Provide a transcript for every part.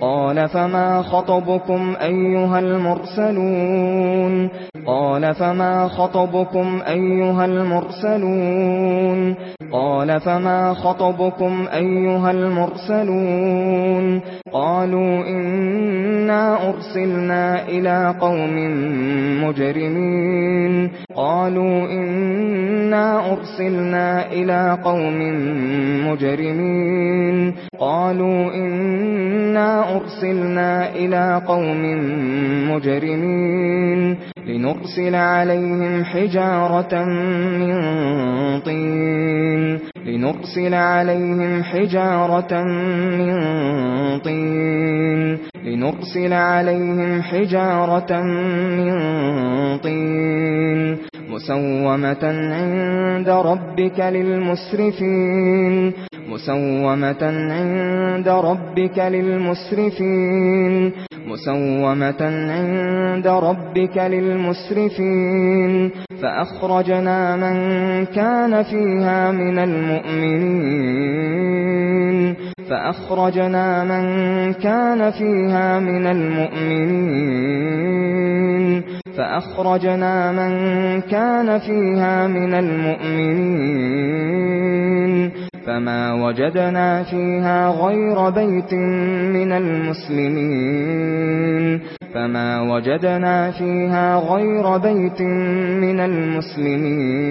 قال فما خطبكم أيها المرسلون قال فما خطبكم أيها المرسلون قال فما خطبكم أيها المرسلون قالوا اننا أرسلنا إلى قوم مجرمين قالوا اننا أرسلنا إلى قوم مجرمين قالوا اننا أرسلنا إلى قوم مجرمين لنرسل عليهم حجارة من طين. لنرسل عليهم حجارة من طين. لنرسل عليهم حجارة من طين. مسومة عند ربك للمسرفين. مسومة عند ربك للمسرفين. مسومة عند ربك للمسرفين. فأخرجنا من كان فيها من المؤمنين. فأخرجنا من كان فيها من المؤمنين. فأخرجنا من كان فيها من المؤمنين. فما وجدنا فيها غير بيت من المسلمين. فما وجدنا فيها غير بيت من المسلمين.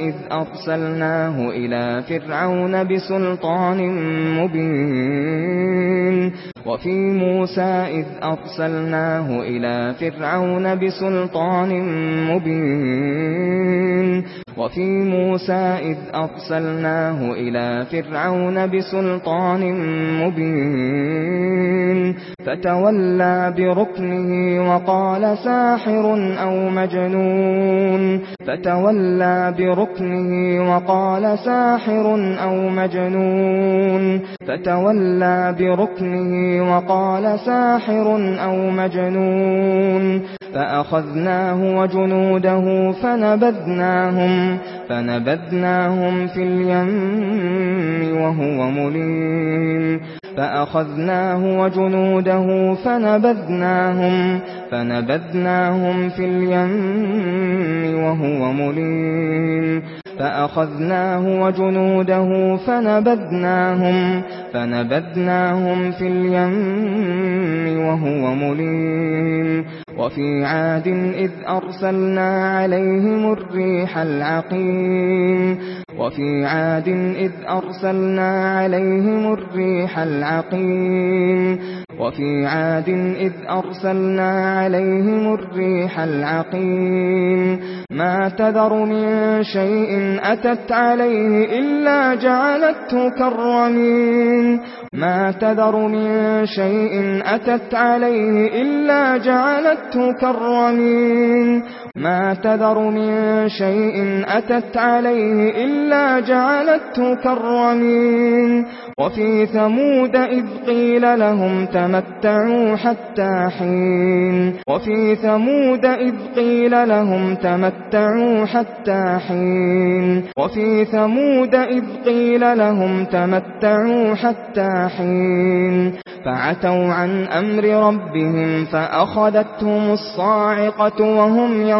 إِذْ أَرْسَلْنَاهُ إِلَى فِرْعَوْنَ بِسُلْطَانٍ مُبِينٍ وفي موسى إذ أرسلناه إلى فرعون بسلطان مبين. وفي موسى إذ أرسلناه إلى فرعون بسلطان مبين. فتولى بركنه وقال ساحر أو مجنون. فتولى بركنه وقال ساحر أو مجنون. فتولى بركنه وقال ساحر أو مجنون فأخذناه وجنوده فنبذناهم فنبذناهم في اليم وهو مليم فأخذناه وجنوده فنبذناهم فنبذناهم في اليم وهو مليم فأخذناه وجنوده فنبذناهم فنبذناهم في اليم وهو مليم وفي عاد إذ أرسلنا عليهم الريح العقيم وفي عاد إذ أرسلنا عليهم الريح العقيم وفي عاد إذ أرسلنا عليهم الريح العقيم. ما تذر من شيء أتت عليه إلا جعلته كالرمين ما تذر من شيء أتت عليه إلا جعلته كالرمين ما تذر من شيء أتت عليه إلا جعلته كالرمين. وفي ثمود إذ قيل لهم تمتعوا حتى حين. وفي ثمود إذ قيل لهم تمتعوا حتى حين. وفي ثمود إذ قيل لهم تمتعوا حتى حين. فعتوا عن أمر ربهم فأخذتهم الصاعقة وهم يرون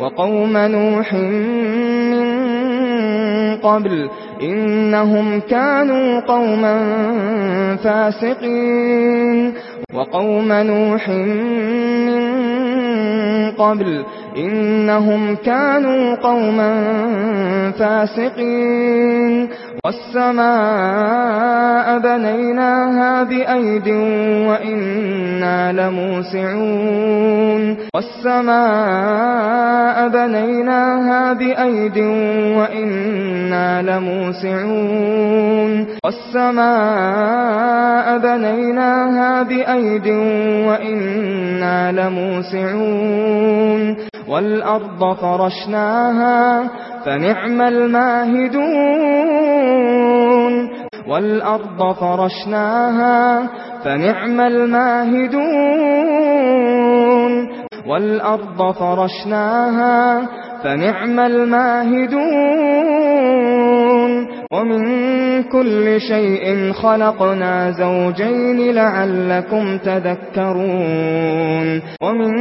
وقوم نوح من قبل إنهم كانوا قوما فاسقين. وقوم نوح من قبل إنهم كانوا قوما فاسقين. والسماء بنيناها بأيد وإنا لموسعون والسماء بنيناها بأيد وإنا لموسعون والسماء بنيناها بأيد وإنا لموسعون والأرض فرشناها فنعم الماهدون يعلمون والأرض فرشناها فنعم الماهدون والأرض فرشناها فنعم الماهدون. ومن كل شيء خلقنا زوجين لعلكم تذكرون. ومن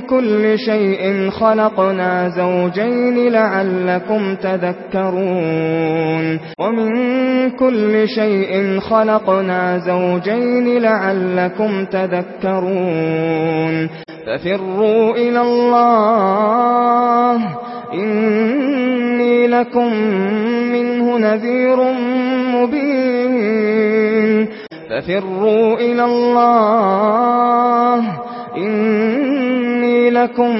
كل شيء خلقنا زوجين لعلكم تذكرون. ومن كل شيء خلقنا زوجين لعلكم تذكرون. ففر وَتُوبُوا إِلَى اللَّهِ إِنِّي لَكُمْ مِنْهُ نَذِيرٌ مُبِينٌ فَفِرُّوا إِلَى اللَّهِ إِنِّي لَكُمْ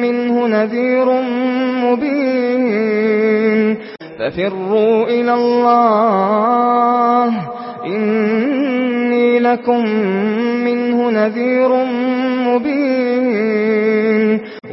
مِنْهُ نَذِيرٌ مُبِينٌ فَفِرُّوا إِلَى اللَّهِ إِنِّي لَكُمْ مِنْهُ نَذِيرٌ مُبِينٌ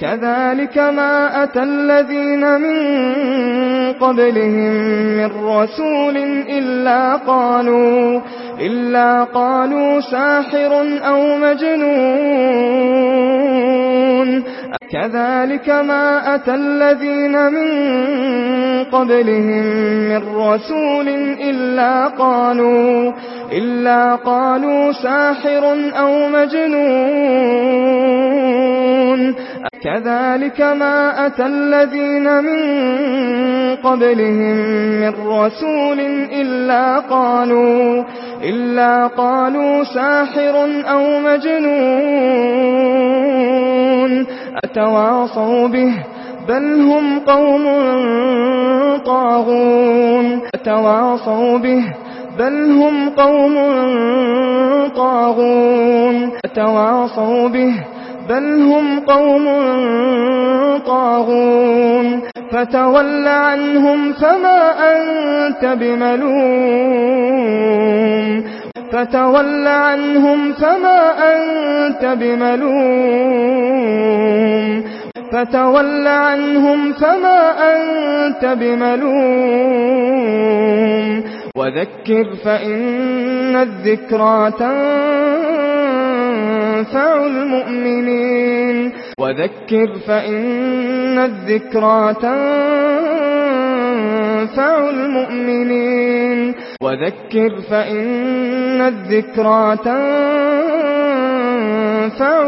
كذلك ما أتى الذين من قبلهم من رسول إلا قالوا إلا قالوا ساحر أو مجنون. كذلك ما أتى الذين من قبلهم من رسول إلا قالوا إلا قالوا ساحر أو مجنون كذلك ما أتى الذين من قبلهم من رسول إلا قالوا إلا قالوا ساحر أو مجنون مجرمون أتواصوا به بل هم قوم طاغون. أتواصوا به بل هم قوم طاغون. أتواصوا به بل هم قوم طاغون. فتول عنهم فما أنت بملوم. فتول عنهم فما أنت بملوم. فتول عنهم فما أنت بملوم. وذكر فإن الذكرى تنفع المؤمنين. وذكر فإن الذكرى تنفع تنفع المؤمنين وذكر فإن الذكرى تنفع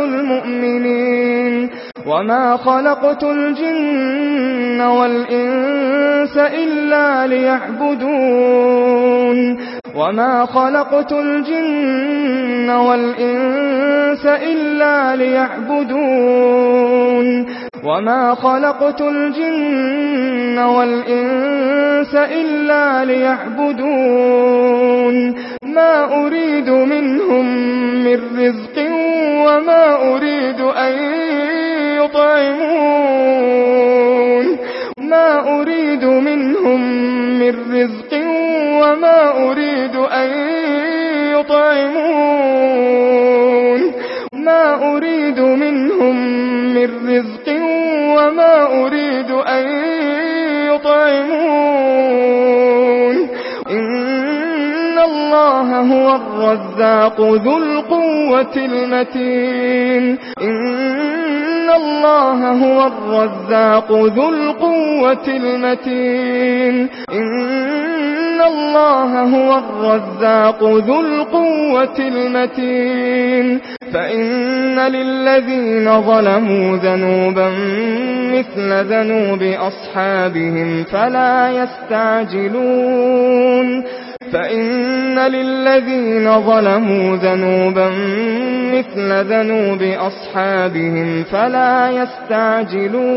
المؤمنين وما خلقت الجن والإنس إلا ليعبدون وما خلقت الجن والإنس إلا ليعبدون وما خلقت الجن والإنس إلا ليعبدون ما أريد منهم من رزق وما أريد أن يطعمون ما أريد منهم من رزق وما أريد أن يطعمون ما أريد منهم من رزق وما أريد أن يطعمون إن الله هو الرزاق ذو القوة المتين إن الله هو الرزاق ذو القوة المتين إن إن الله هو الرزاق ذو القوة المتين فإن للذين ظلموا ذنوبا مثل ذنوب أصحابهم فلا يستعجلون فإن للذين ظلموا ذنوبا مثل ذنوب أصحابهم فلا يستعجلون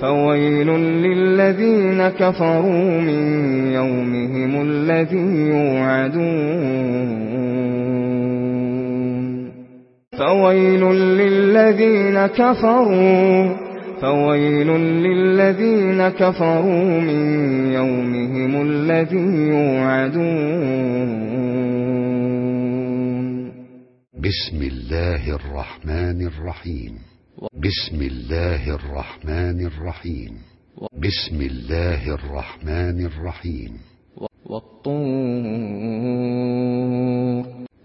فويل للذين كفروا من يومهم الذي يوعدون فويل للذين كفروا فويل للذين كفروا من يومهم الذي يوعدون بسم الله الرحمن الرحيم بسم الله الرحمن الرحيم بسم الله الرحمن الرحيم والطور.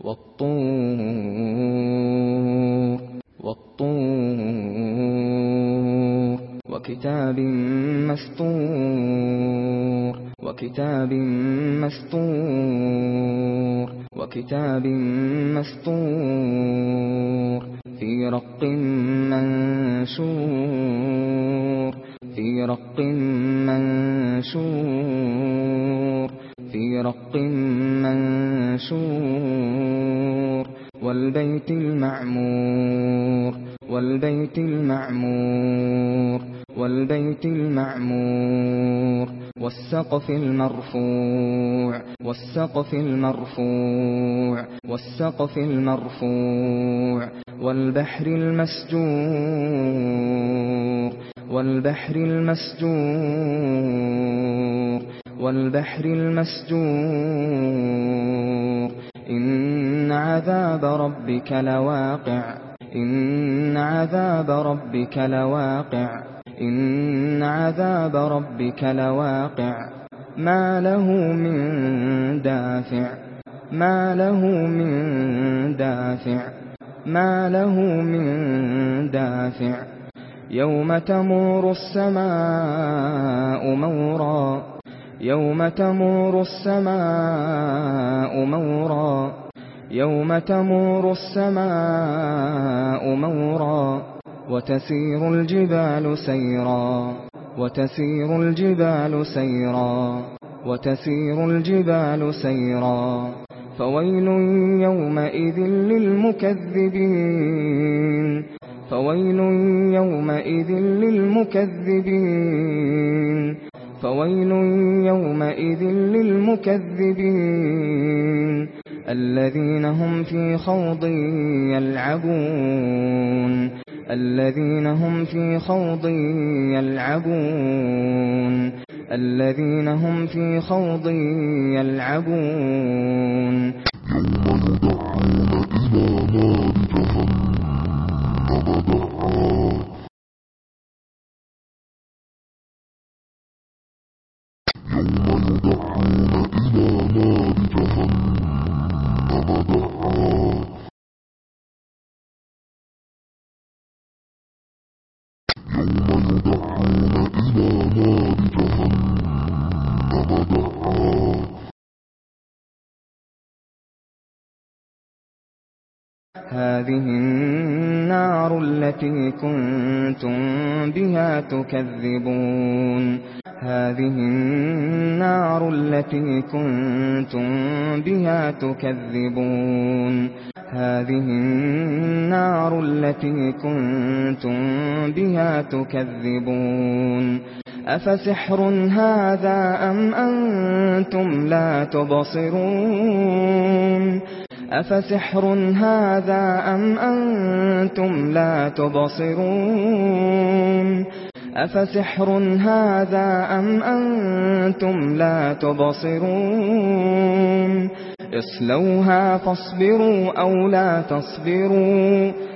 والطور. وكتاب مسطور وكتاب مسطور وكتاب مسطور في رق منشور في رق منشور في رق منشور في رق منشور والبيت المعمور والبيت المعمور والبيت المعمور والسقف المرفوع والسقف المرفوع والسقف المرفوع والبحر المسجور والبحر المسجور والبحر المسجور. إن عذاب ربك لواقع إن عذاب ربك لواقع إن عذاب ربك لواقع ما له من دافع ما له من دافع ما له من دافع يوم تمور السماء مورا يوم تمور السماء مورا يوم تمور السماء مورا وتسير الجبال سيرا وتسير الجبال سيرا وتسير الجبال سيرا فويل يومئذ للمكذبين فويل يومئذ للمكذبين فويل يومئذ للمكذبين الذين هم في خوض يلعبون الذين هم في خوض يلعبون الذين هم في خوض يلعبون يوم يدعون إلى نار هذه النار التي كنتم بها تكذبون هذه النار التي كنتم بها تكذبون هذه النار التي كنتم بها تكذبون أفسحر هذا أم أنتم لا تبصرون أفسحر هذا أم أنتم لا تبصرون أفسحر هذا أم أنتم لا تبصرون اصلوها فاصبروا أو لا تصبروا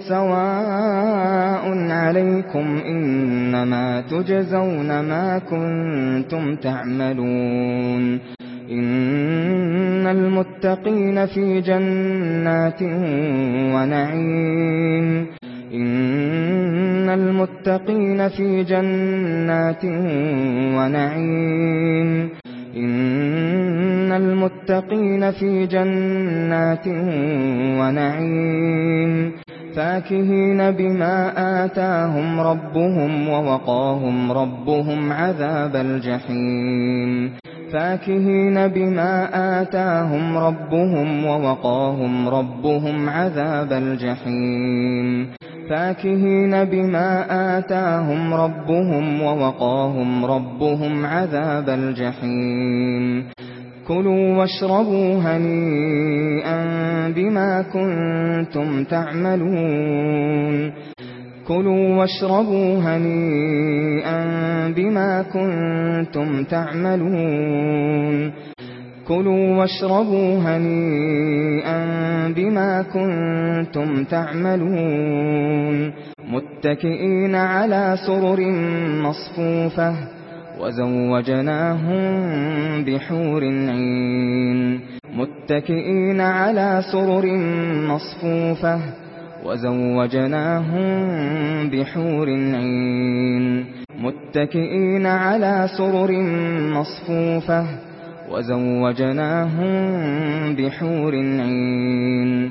سواء عليكم إنما تجزون ما كنتم تعملون إن المتقين في جنات ونعيم إن المتقين في جنات ونعيم إن المتقين في جنات ونعيم فاكهين بما آتاهم ربهم ووقاهم ربهم عذاب الجحيم فاكهين بما آتاهم ربهم ووقاهم ربهم عذاب الجحيم فاكهين بما آتاهم ربهم ووقاهم ربهم عذاب الجحيم العالمين كلوا واشربوا هنيئا بما كنتم تعملون. كلوا واشربوا هنيئا بما كنتم تعملون. كلوا واشربوا هنيئا بما كنتم تعملون. متكئين على سرر مصفوفة. وزوجناهم بحور عين متكئين على سرر مصفوفة وزوجناهم بحور عين متكئين على سرر مصفوفة وزوجناهم بحور عين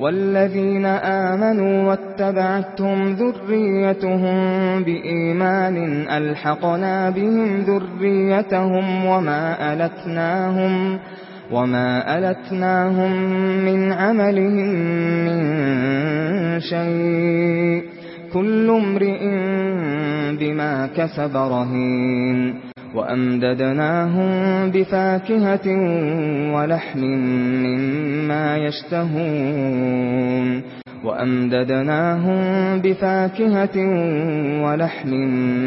والذين آمنوا واتبعتهم ذريتهم بإيمان ألحقنا بهم ذريتهم وما ألتناهم وما ألتناهم من عملهم من شيء كل امرئ بما كسب رهين وأمددناهم بفاكهة ولحم مما يشتهون وأمددناهم بفاكهة ولحم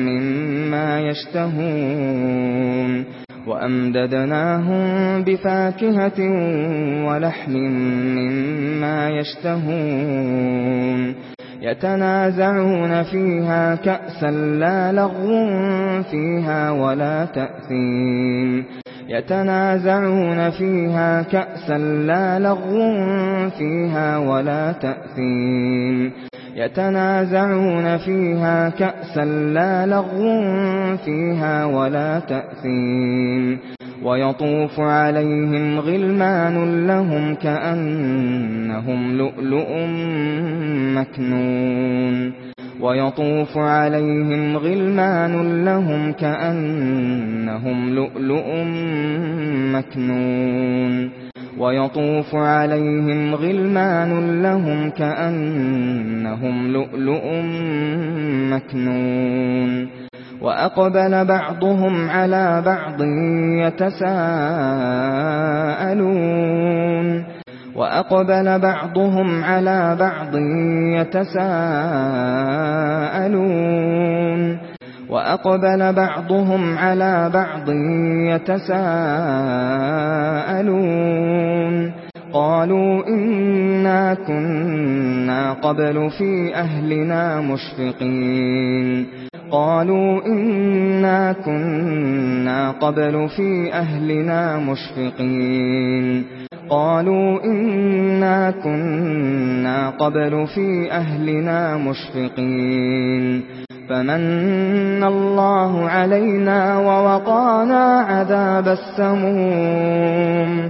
مما يشتهون وأمددناهم بفاكهة ولحم مما يشتهون يتنازعون فيها كأسا لا لغو فيها ولا تأثيم. يتنازعون فيها كأسا لا لغو فيها ولا تأثيم. يتنازعون فيها كأسا لا لغو فيها ولا تأثيم. ويطوف عليهم غلمان لهم كأنهم لؤلؤ مكنون ويطوف عليهم غلمان لهم كأنهم لؤلؤ مكنون ويطوف عليهم غلمان لهم كأنهم لؤلؤ مكنون وأقبل بعضهم على بعض يتساءلون وأقبل بعضهم على بعض يتساءلون وأقبل بعضهم على بعض يتساءلون قالوا إنا كنا قبل في أهلنا مشفقين. قالوا إنا كنا قبل في أهلنا مشفقين. قالوا إنا كنا قبل في أهلنا مشفقين. فمن الله علينا ووقانا عذاب السموم.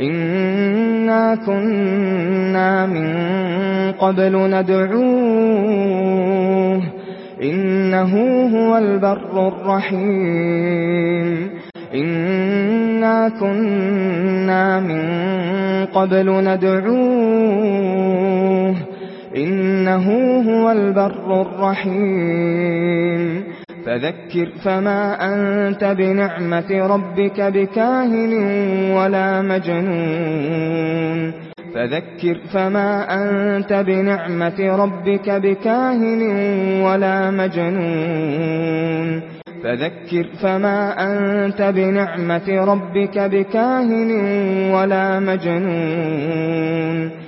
إنا كنا من قبل ندعوه إنه هو البر الرحيم إنا كنا من قبل ندعوه إنه هو البر الرحيم فذكر فما أنت بنعمة ربك بكاهن ولا مجنون. فذكر فما أنت بنعمة ربك بكاهن ولا مجنون. فذكر فما أنت بنعمة ربك بكاهن ولا مجنون.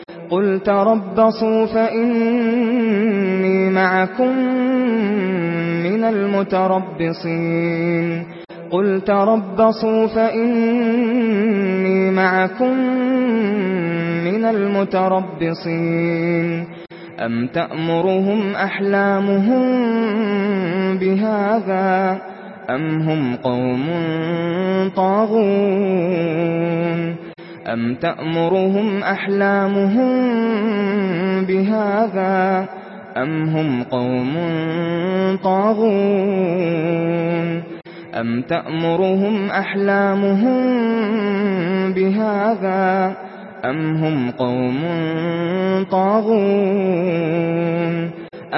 قل تربصوا فإني معكم من المتربصين. قل تربصوا فإني معكم من المتربصين. أم تأمرهم أحلامهم بهذا أم هم قوم طاغون؟ أَمْ تَأْمُرُهُمْ أَحْلَامُهُمْ بِهَذَا أَمْ هُمْ قَوْمٌ طَاغُونَ أَمْ تَأْمُرُهُمْ أَحْلَامُهُمْ بِهَذَا أَمْ هُمْ قَوْمٌ طَاغُونَ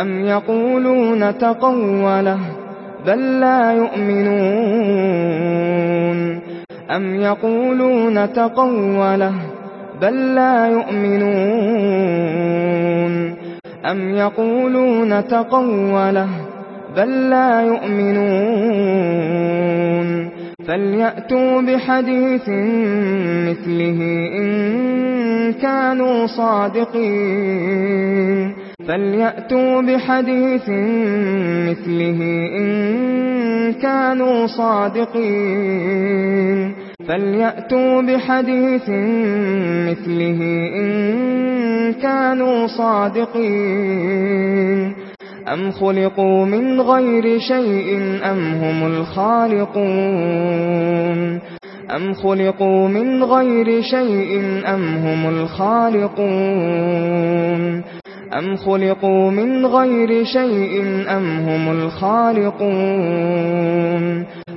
أَمْ يَقُولُونَ تَقَوَّلَهُ بَل لَّا يُؤْمِنُونَ أَمْ يَقُولُونَ تَقَوَّلَهُ بَل لَّا يُؤْمِنُونَ أَمْ يَقُولُونَ تَقَوَّلَهُ بَل لَّا يُؤْمِنُونَ فَلْيَأْتُوا بِحَدِيثٍ مِثْلِهِ إِن كَانُوا صَادِقِينَ فَلْيَأْتُوا بِحَدِيثٍ مِثْلِهِ إِن كَانُوا صَادِقِينَ فَلْيَأْتُوا بِحَدِيثٍ مِثْلِهِ إِن كَانُوا صَادِقِينَ أَمْ خُلِقُوا مِنْ غَيْرِ شَيْءٍ أَمْ هُمُ الْخَالِقُونَ أَمْ خُلِقُوا مِنْ غَيْرِ شَيْءٍ أَمْ هُمُ الْخَالِقُونَ أَمْ خُلِقُوا مِنْ غَيْرِ شَيْءٍ أَمْ هُمُ الْخَالِقُونَ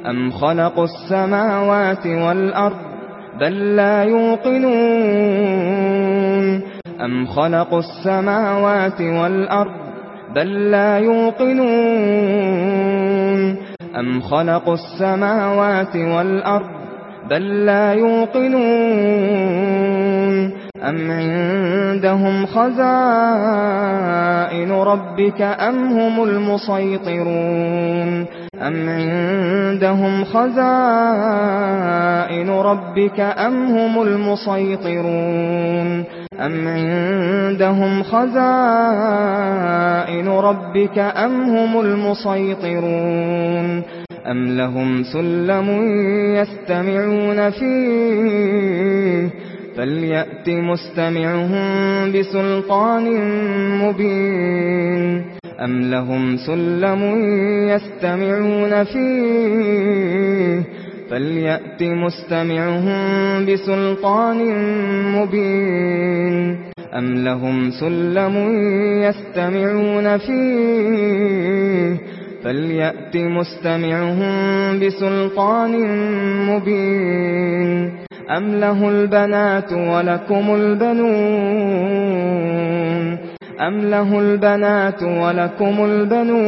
أَمْ خَلَقُوا السَّمَاوَاتِ وَالْأَرْضَ بَل لَّا يُوقِنُونَ أَمْ خَلَقُوا السَّمَاوَاتِ وَالْأَرْضَ بَل لَّا يُوقِنُونَ أَمْ خَلَقُوا السَّمَاوَاتِ وَالْأَرْضَ بَل لَّا يُوقِنُونَ أَمْ عِندَهُمْ خَزَائِنُ رَبِّكَ أَمْ هُمُ الْمُصَيْطِرُونَ أَمْ عِندَهُمْ خَزَائِنُ رَبِّكَ أَمْ هُمُ الْمُصَيْطِرُونَ أَمْ عِندَهُمْ خَزَائِنُ رَبِّكَ أَمْ هُمُ الْمُصَيْطِرُونَ أَمْ لَهُمْ سُلَّمٌ يَسْتَمِعُونَ فِيهِ فَلْيَأْتِ مُسْتَمِعُهُم بِسُلْطَانٍ مُبِينٍ أَمْ لَهُمْ سُلَّمٌ يَسْتَمِعُونَ فِيهِ فَلْيَأْتِ مُسْتَمِعُهُم بِسُلْطَانٍ مُبِينٍ أَمْ لَهُمْ سُلَّمٌ يَسْتَمِعُونَ فِيهِ فَلْيَأْتِ مُسْتَمِعُهُم بِسُلْطَانٍ مُبِينٍ أَمْ لَهُ الْبَنَاتُ وَلَكُمُ الْبَنُونَ أَمْ لَهُ الْبَنَاتُ وَلَكُمُ الْبَنُونَ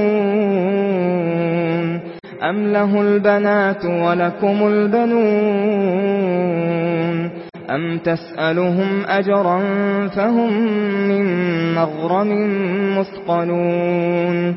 أَمْ لَهُ الْبَنَاتُ وَلَكُمُ الْبَنُونَ أَمْ تَسْأَلُهُمْ أَجْرًا فَهُمْ مِنْ مَغْرَمٍ مُثْقَلُونَ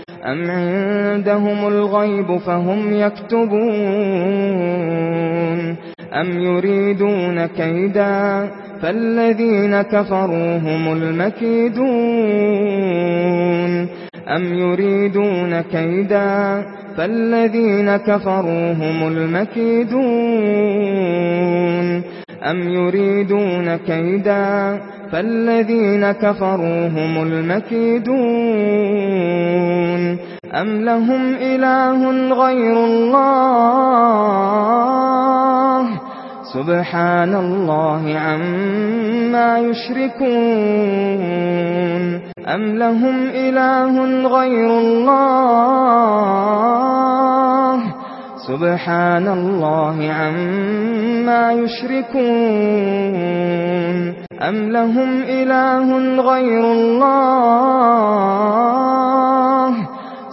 أم عندهم الغيب فهم يكتبون أم يريدون كيدا فالذين كفروا هم المكيدون أم يريدون كيدا فالذين كفروا هم المكيدون أَمْ يُرِيدُونَ كَيْدًا فَالَّذِينَ كَفَرُوا هُمُ الْمَكِيدُونَ أَمْ لَهُمْ إِلَٰهٌ غَيْرُ اللَّهِ سُبْحَانَ اللَّهِ عَمَّا يُشْرِكُونَ أَمْ لَهُمْ إِلَٰهٌ غَيْرُ اللَّهِ سبحان الله عما يشركون أم لهم إله غير الله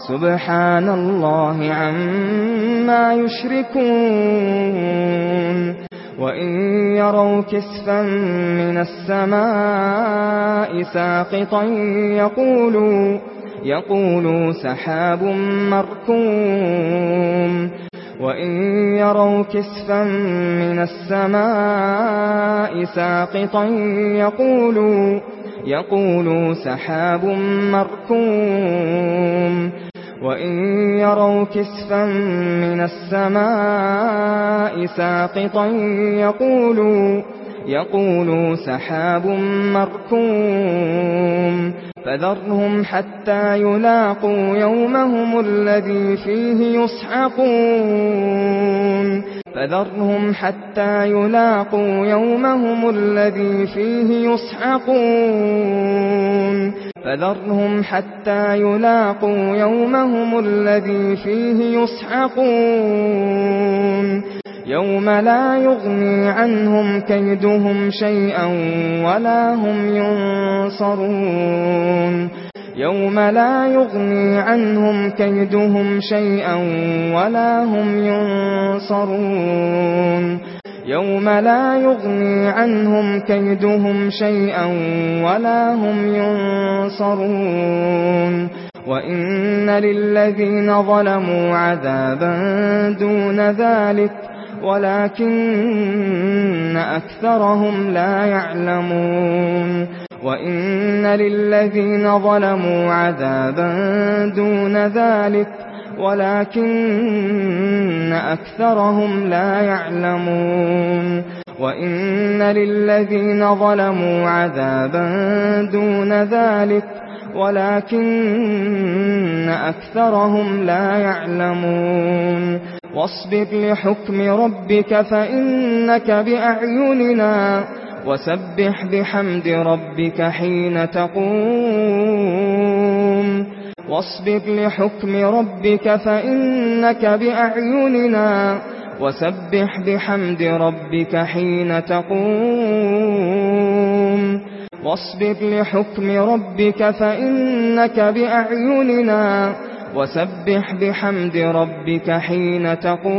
سبحان الله عما يشركون وَإِن يَرَوْا كِسْفًا مِنَ السَّمَاءِ سَاقِطًا يَقُولُوا يَقُولُوا سَحَابٌ مَّرْكُومٌ وَإِن يَرَوْا كِسْفًا مِنَ السَّمَاءِ سَاقِطًا يَقُولُوا يَقُولُوا سَحَابٌ مَّرْكُومٌ وَإِن يَرَوْا كِسْفًا مِنَ السَّمَاءِ سَاقِطًا يَقُولُوا يقولوا سحاب مركوم فذرهم حتى يلاقوا يومهم الذي فيه يصعقون فذرهم حتى يلاقوا يومهم الذي فيه يصعقون فذرهم حتى يلاقوا يومهم الذي فيه يصعقون يوم لا يغني عنهم كيدهم شيئا ولا هم ينصرون. يوم لا يغني عنهم كيدهم شيئا ولا هم ينصرون. يوم لا يغني عنهم كيدهم شيئا ولا هم ينصرون. وَإِنَّ لِلَّذِينَ ظَلَمُوا عَذَابًا دُونَ ذَلِكَ ولكن أكثرهم لا يعلمون وإن للذين ظلموا عذابا دون ذلك ولكن أكثرهم لا يعلمون وإن للذين ظلموا عذابا دون ذلك ولكن أكثرهم لا يعلمون واصبر لحكم ربك فإنك بأعيننا وسبح بحمد ربك حين تقوم. واصبر لحكم ربك فإنك بأعيننا وسبح بحمد ربك حين تقوم. واصبر لحكم ربك فإنك بأعيننا وسبح بحمد ربك حين تقوم.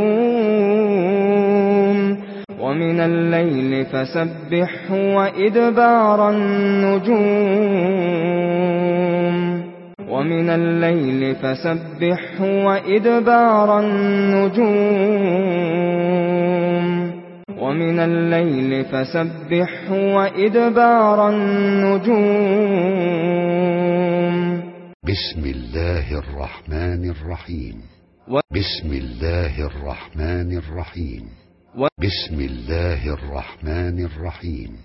ومن الليل فسبح وإدبار النجوم. ومن الليل فسبح وإدبار النجوم. ومن الليل فسبح وإدبار النجوم. بسم الله الرحمن الرحيم بسم الله الرحمن الرحيم بسم الله الرحمن الرحيم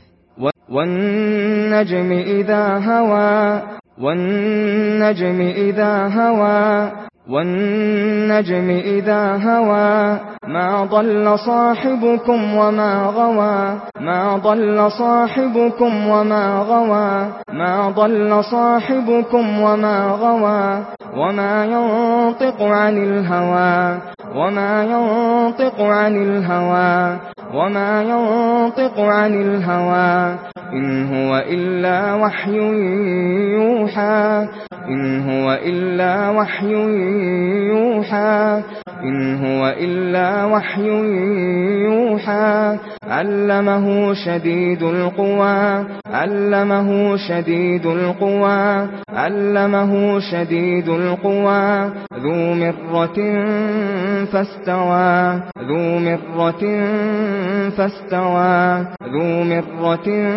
والنجم إذا هوى والنجم إذا هوى والنجم إذا هوى ما ضل صاحبكم وما غوى ما ضل صاحبكم وما غوى ما ضل صاحبكم وما غوى وما ينطق عن الهوى وما ينطق عن الهوى وما ينطق عن الهوى إن هو إلا وحي يوحى إن هو إلا وحي يوحى إن هو إلا وحي يوحى علمه شديد القوى علمه شديد القوى علمه شديد القوى ذو مرة فاستوى ذو مرة فاستوى. ذو مرة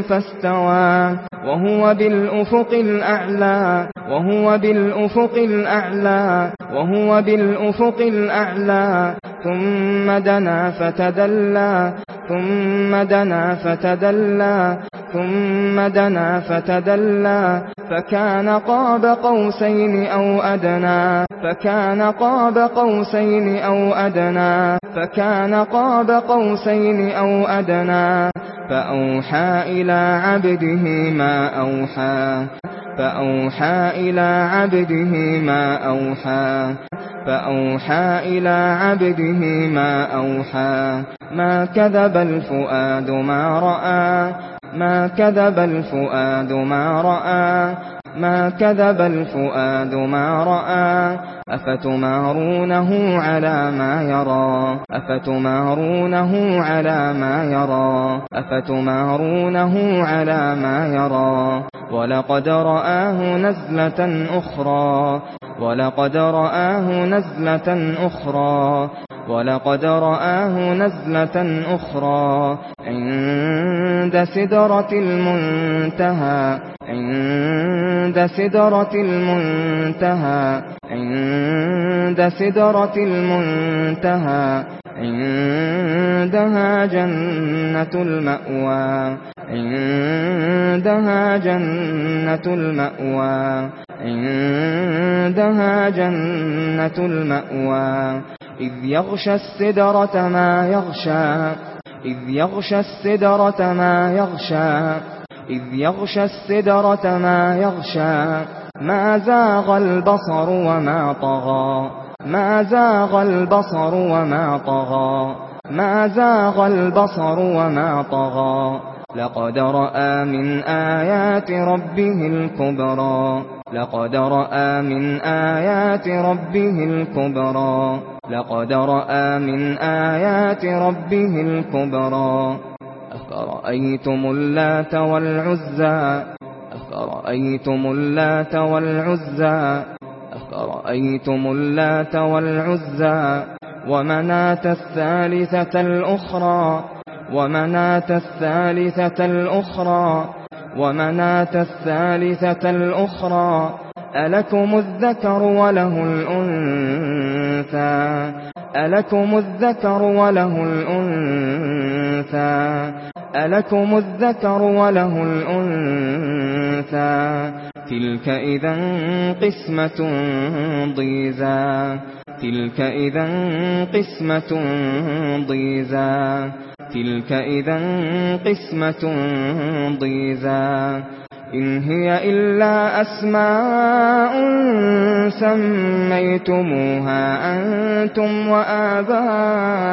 فاستوى. وهو بالأفق الأعلى. وهو بالأفق الأعلى. وهو بالأفق الأعلى. ثم دنا فتدلى. ثم دنا فتدلى. ثم دنا فتدلى. فكان قاب قوسين أو أدنى. فكان قاب قوسين أو أدنى. فكان قاب قوسين أو أدنى فأوحى إلى عبده ما أوحى فأوحى إلى عبده ما أوحى فأوحى إلى عبده ما أوحى ما كذب الفؤاد ما رأى ما كذب الفؤاد ما رأى ما كذب الفؤاد ما رأى أفتمارونه على ما يرى أفتمارونه على ما يرى أفتمارونه على ما يرى ولقد رآه نزلة أخرى ولقد رآه نزلة أخرى ولقد رآه نزلة أخرى عند سدرة المنتهى عند سدرة المنتهى عند سدرة المنتهى عندها جنة المأوى عندها جنة المأوى عندها جنة المأوى. إذ يغشى السدرة ما يغشى إذ يغشى السدرة ما يغشى. إذ يغشى السدرة ما يغشى ما زاغ البصر وما طغى ما زاغ البصر وما طغى ما زاغ البصر وما طغى. لقد رأى من آيات ربه الكبرى لقد رأى من آيات ربه الكبرى لقد رأى من آيات ربه الكبرى. أفرأيتم اللات والعزى؟ أفرأيتم اللات والعزى؟ أفرأيتم اللات والعزى؟ ومناة الثالثة الأخرى؟ ومناة الثالثة الأخرى؟ ومناة الثالثة الأخرى؟ ألكم الذكر وله الأنثى؟ ألكم الذكر وله الأنثى؟ الأنثى ألكم الذكر وله الأنثى تلك إذا قسمة ضيزى تلك إذا قسمة ضيزى تلك إذا قسمة ضيزى إن هي إلا أسماء سميتموها أنتم وآباؤكم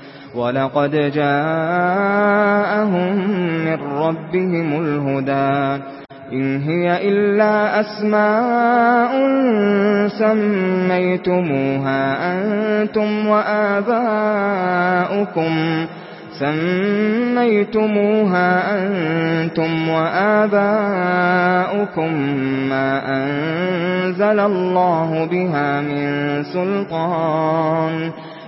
وَلَقَدْ جَاءَهُم مِّن رَّبِّهِمُ الْهُدَىٰ إِنْ هِيَ إِلَّا أَسْمَاءٌ سَمَّيْتُمُوهَا أَنتُمْ وَآبَاؤُكُمْ سَمَّيْتُمُوهَا أَنتُمْ وَآبَاؤُكُمْ مَا أَنزَلَ اللَّهُ بِهَا مِن سُلْطَانٍ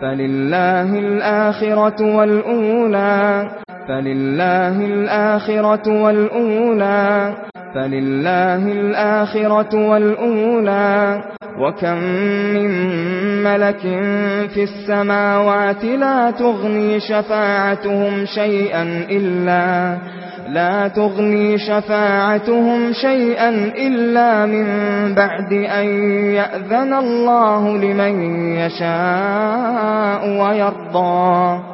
فلله الآخرة والأولى. فلله الآخرة والأولى. فلله الآخرة والأولى. وكم من ملك في السماوات لا تغني شفاعتهم شيئا إلا لا تغني شفاعتهم شيئا إلا من بعد أن يأذن الله لمن يشاء ويرضى.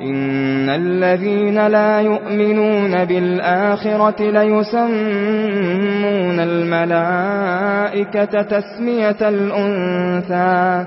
إن الذين لا يؤمنون بالآخرة ليسمون الملائكة تسمية الأنثى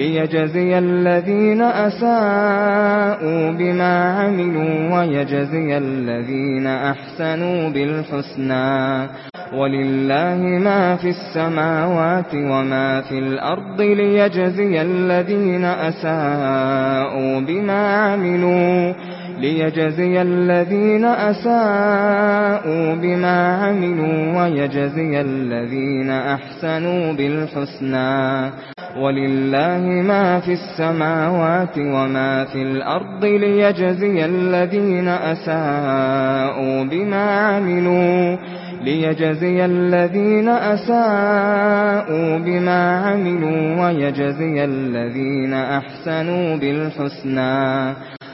ليجزي الذين أساءوا بما عملوا ويجزي الذين أحسنوا بالحسنى ولله ما في السماوات وما في الأرض ليجزي الذين أساءوا بما عملوا ليجزي الذين أساءوا بما عملوا ويجزي الذين أحسنوا بالحسنى ولله ما في السماوات وما في الأرض ليجزي الذين أساءوا بما عملوا ليجزي الذين أساءوا بما عملوا ويجزي الذين أحسنوا بالحسنى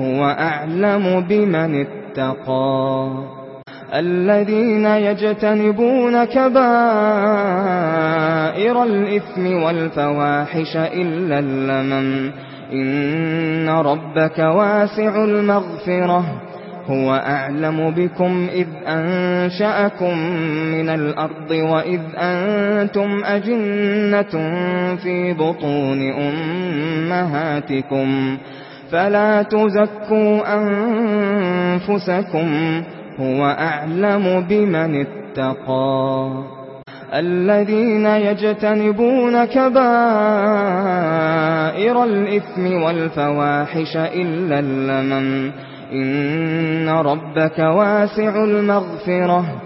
هُوَ أَعْلَمُ بِمَنِ اتَّقَى. الَّذِينَ يَجْتَنِبُونَ كَبَائِرَ الْإِثْمِ وَالْفَوَاحِشَ إِلَّا اللَّمَمَ. إِنَّ رَبَّكَ وَاسِعُ الْمَغْفِرَةِ. هُوَ أَعْلَمُ بِكُمْ إِذْ أَنشَأَكُم مِّنَ الْأَرْضِ وَإِذْ أَنتُمْ أَجِنَّةٌ فِي بُطُونِ أُمَّهَاتِكُمْ. فلا تزكوا أنفسكم هو أعلم بمن اتقى. الذين يجتنبون كبائر الإثم والفواحش إلا لمن إن ربك واسع المغفرة.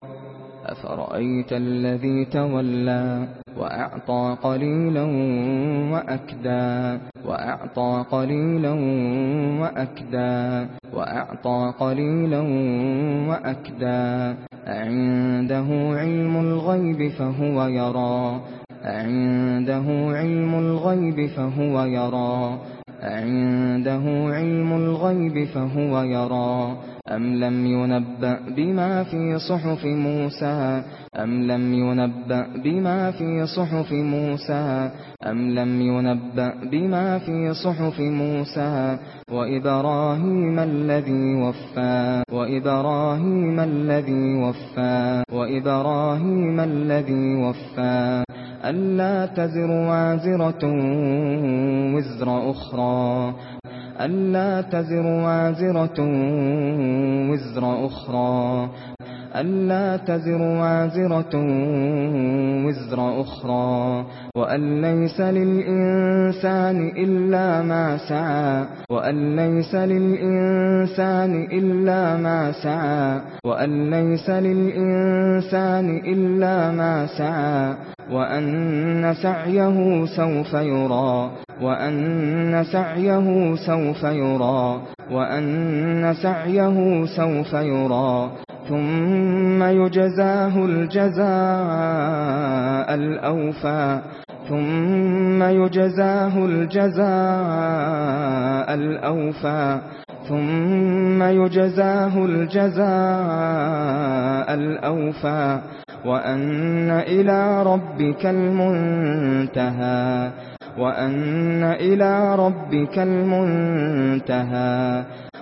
أفرأيت الذي تولى وأعطى قليلا وأكدا وأعطى قليلا وأكدا وأعطى قليلا وأكدا عنده علم الغيب فهو يرى عنده علم الغيب فهو يرى عنده علم الغيب فهو يرى. أم لم ينبأ بما في صحف موسى؟ أم لم ينبأ بما في صحف موسى؟ أم لم ينبأ بما في صحف موسى؟ وإبراهيم الذي وفى وإبراهيم الذي وفى وإبراهيم الذي وفى. ألا تزر وازرة وزر أخرى ألا تزر وازرة وزر أخرى ألا تزر وازرة وزر أخرى وأن ليس للإنسان إلا ما سعى وأن ليس للإنسان إلا ما سعى وأن ليس للإنسان إلا ما سعى وأن سعيه سوف يرى وأن سعيه سوف يرى. وأن سعيه سوف يرى ثم يجزاه الجزاء الأوفى ثم يجزاه الجزاء الأوفى ثم يجزاه الجزاء الأوفى وأن إلى ربك المنتهى وَأَنَّ إِلَى رَبِّكَ الْمُنْتَهَى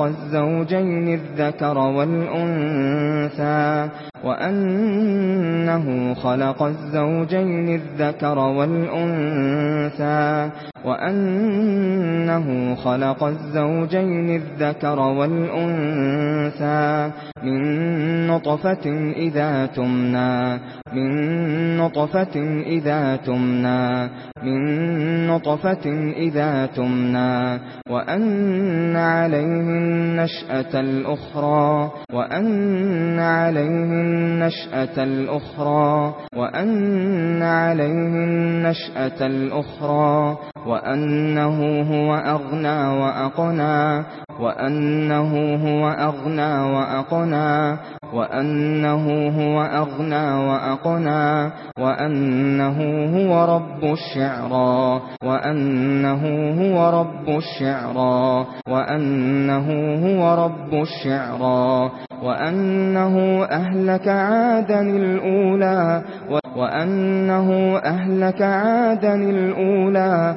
خَلَقَ الزَّوْجَيْنِ الذَّكَرَ وَالْأُنثَى وأنه خلق الزوجين الذكر والأنثى وأنه خلق الزوجين الذكر والأنثى من نطفة إذا تمنى من نطفة إذا تمنى من نطفة إذا تمنى وأن عليه النشأة الأخرى وأن عليه النشأة الأخرى وأن عليهم النشأة الأخرى وأنه هو أغنى وأقنى وأنه هو أغنى وأقنى وأنه هو أغنى وأقنى وأنه هو رب الشعرى وأنه هو رب الشعرى وأنه هو رب الشعرى وأنه أهلك عادا الأولى وأنه أهلك عادا الأولى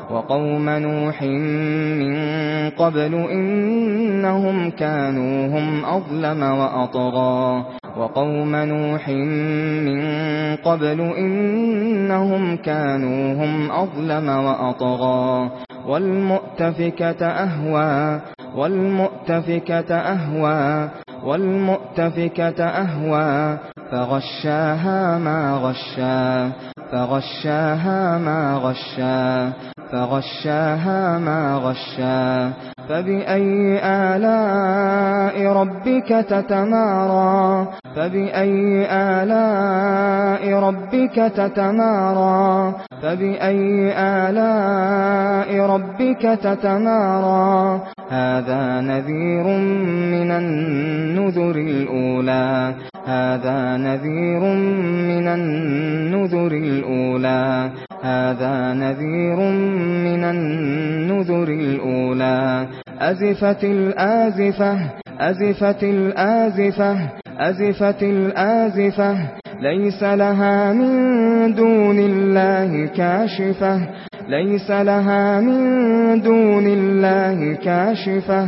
وقوم نوح من قبل إنهم كانوا هم أظلم وأطغى. وقوم نوح من قبل إنهم كانوا هم أظلم وأطغى. والمؤتفكة أهوى. والمؤتفكة أهوى. والمؤتفكة أهوى. فغشاها ما غشا. فغشاها ما غشا. فغشاها ما غشا. فبأي آلاء ربك تتمارى فبأي آلاء ربك تتمارى فبأي آلاء ربك تتمارى هذا نذير من النذر الأولى. هذا نذير من النذر الأولى. هذا نذير من النذر الأولى. أزفت الآزفة أزفت الآزفة أزفت الآزفة. ليس لها من دون الله كاشفة. ليس لها من دون الله كاشفة.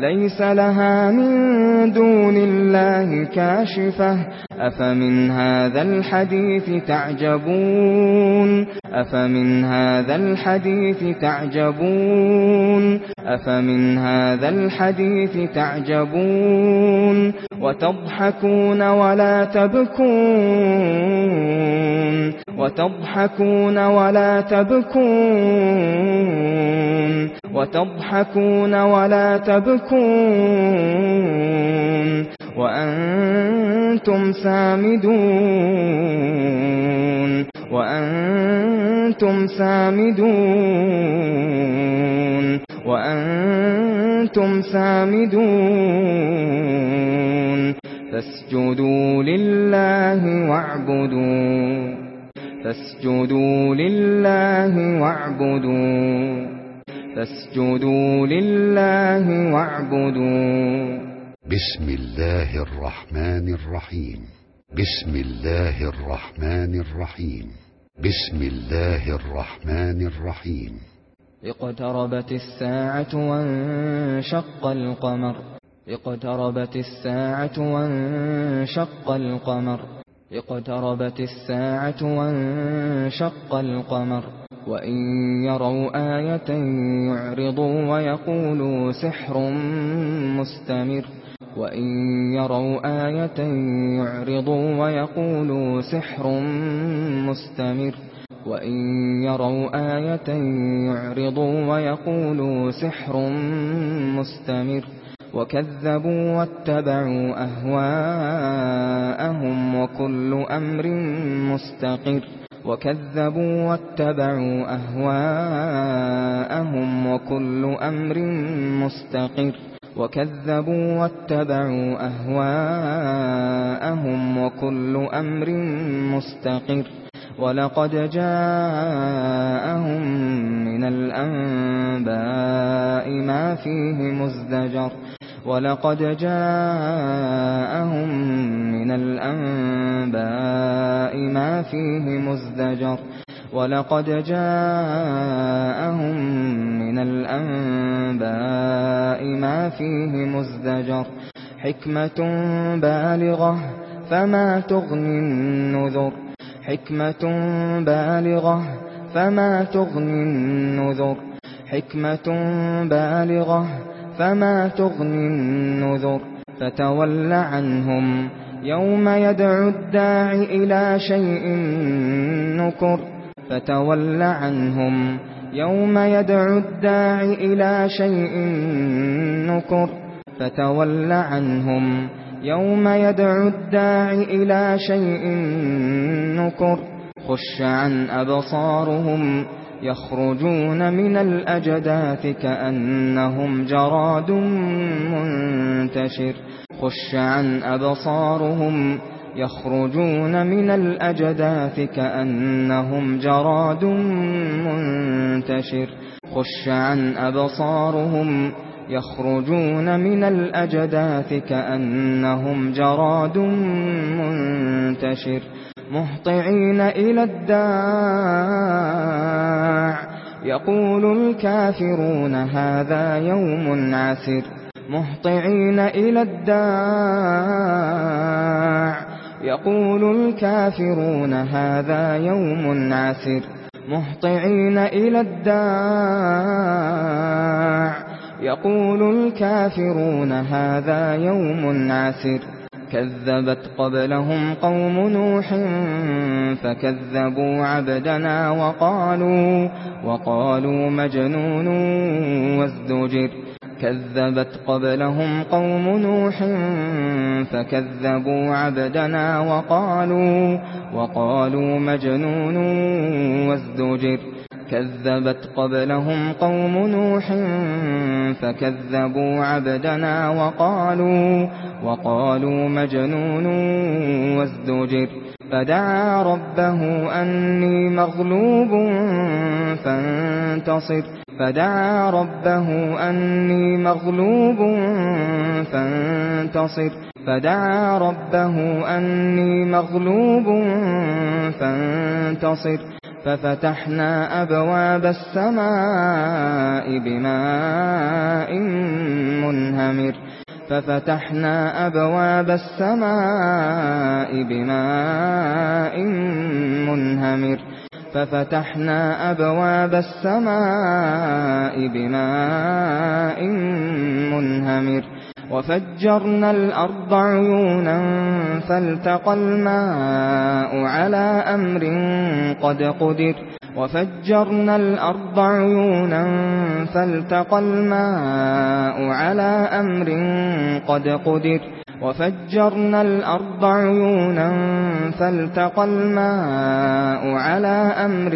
ليس لها من دون الله كاشفة. أفمن هذا الحديث تعجبون؟ أفمن هذا الحديث تعجبون؟ أفمن هذا الحديث تعجبون؟ وتضحكون ولا تبكون؟ وتضحكون ولا تبكون؟ وتضحكون ولا تبكون؟ تَتَّقُونَ وَأَنْتُمْ سَامِدُونَ وَأَنْتُمْ سَامِدُونَ وَأَنْتُمْ سَامِدُونَ فَاسْجُدُوا لِلَّهِ وَاعْبُدُوا فَاسْجُدُوا لِلَّهِ وَاعْبُدُوا فاسجدوا لله واعبدوا. بسم الله الرحمن الرحيم. بسم الله الرحمن الرحيم. بسم الله الرحمن الرحيم. اقتربت الساعة وانشق القمر. اقتربت الساعة وانشق القمر. اقتربت الساعة وانشق القمر وإن يروا آية يعرضوا ويقولوا سحر مستمر وَإِن يَرَوْا آيَةً يُعْرِضُوا وَيَقُولُوا سِحْرٌ مُسْتَمِرٌّ وَإِن يَرَوْا آيَةً يُعْرِضُوا وَيَقُولُوا سِحْرٌ مُسْتَمِرٌّ وكذبوا واتبعوا أهواءهم وكل أمر مستقر وكذبوا واتبعوا أهواءهم وكل أمر مستقر وكذبوا واتبعوا أهواءهم وكل أمر مستقر وَلَقَدْ جَاءَهُم مِّنَ الْأَنبَاءِ مَا فِيهِ مُزْدَجَرٌ وَلَقَدْ جَاءَهُم مِّنَ الْأَنبَاءِ مَا فِيهِ مُزْدَجَرٌ. وَلَقَدْ جَاءَهُم مِّنَ الْأَنبَاءِ مَا فِيهِ مُزْدَجَرٌ. حِكْمَةٌ بَالِغَةٌ فَمَا تُغْنِي النُّذُرُ. حِكْمَةٌ بَالِغَةٌ فَمَا تُغْنِي النُّذُرُ. حِكْمَةٌ بَالِغَةٌ فما تغني النذر فتول عنهم. يوم يدعو الداعي إلى شيء نكر فتول عنهم. يوم يدعو الداعي إلى شيء نكر فتول عنهم. يوم يدعو الداعي إلى شيء نكر خش عن أبصارهم. يخرجون من الأجداث كأنهم جراد منتشر. خُشَّعًا أبصارهم. يخرجون من الأجداث كأنهم جراد منتشر. خُشَّعًا أبصارهم. يخرجون من الأجداث كأنهم جراد منتشر. مهطعين إلى الداع. يقول الكافرون هذا يوم عسر. مهطعين إلى الداع. يقول الكافرون هذا يوم عسر. مهطعين إلى الداع. يقول الكافرون هذا يوم عسر. كذبت قبلهم قوم نوح فكذبوا عبدنا وقالوا وقالوا مجنون وازدجر كذبت قبلهم قوم نوح فكذبوا عبدنا وقالوا وقالوا مجنون وازدجر كذبت قبلهم قوم نوح فكذبوا عبدنا وقالوا وقالوا مجنون وازدجر فدعا ربه أني مغلوب فانتصر فدعا ربه أني مغلوب فانتصر فدعا ربه أني مغلوب فانتصر فَفَتَحْنَا أَبْوَابَ السَّمَاءِ بِمَاءٍ مُنْهَمِرٍ. فَفَتَحْنَا أَبْوَابَ السَّمَاءِ بِمَاءٍ مُنْهَمِرٍ. فَفَتَحْنَا أَبْوَابَ السَّمَاءِ بِمَاءٍ مُنْهَمِرٍ. ففتحنا أبواب السماء بماء منهمر وفجرنا الأرض عيونا فالتقى الماء على أمر قد قدر. وفجرنا الأرض عيونا فالتقى الماء على أمر قد قدر. وفجرنا الأرض عيونا فالتقى الماء على أمر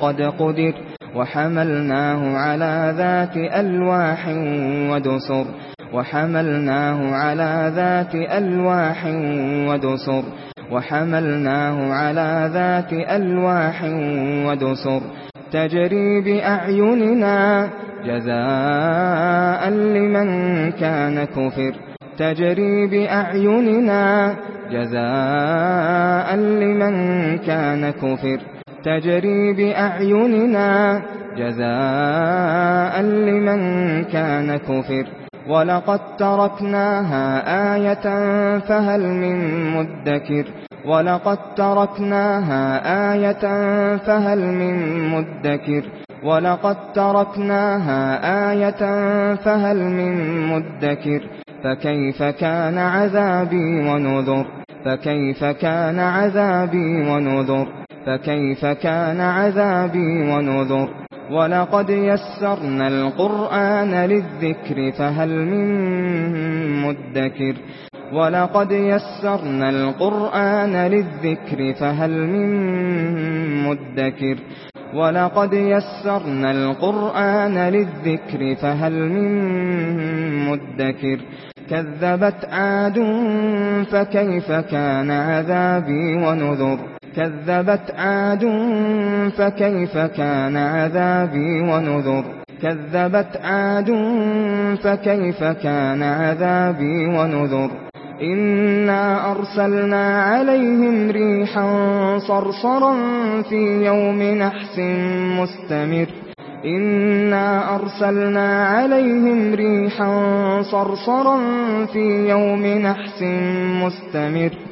قد قدر. وحملناه على ذات ألواح ودسر. وحملناه على ذات ألواح ودسر. وحملناه على ذات ألواح ودسر. تجري بأعيننا جزاء لمن كان كفر. تجري بأعيننا جزاء لمن كان كفر. تجري بأعيننا جزاء لمن كان كفر. وَلَقَدْ تَرَكْنَاهَا آيَةً فَهَلْ مِن مُّدَّكِرٍ وَلَقَدْ تَرَكْنَاهَا آيَةً فَهَلْ مِن مُّدَّكِرٍ وَلَقَدْ تَرَكْنَاهَا آيَةً فَهَلْ مِن مُّدَّكِرٍ فَكَيْفَ كَانَ عَذَابِي وَنُذُرِ فَكَيْفَ كَانَ عَذَابِي وَنُذُرِ فَكَيْفَ كَانَ عَذَابِي وَنُذُرِ وَلَقَدْ يَسَّرْنَا الْقُرْآنَ لِلذِّكْرِ فَهَلْ مِن مُّدَّكِرٍ؟ وَلَقَدْ يَسَّرْنَا الْقُرْآنَ لِلذِّكْرِ فَهَلْ مِن مُّدَّكِرٍ؟ وَلَقَدْ يَسَّرْنَا الْقُرْآنَ لِلذِّكْرِ فَهَلْ مِن مُّدَّكِرٍ؟ كَذَّبَتْ عَادٌ فَكَيْفَ كَانَ عَذَابِي وَنُذُرِ؟ كذبت عاد فكيف كان عذابي ونذر؟ كذبت عاد فكيف كان عذابي ونذر؟ إنا أرسلنا عليهم ريحا صرصرا في يوم نحس مستمر. إنا أرسلنا عليهم ريحا صرصرا في يوم نحس مستمر.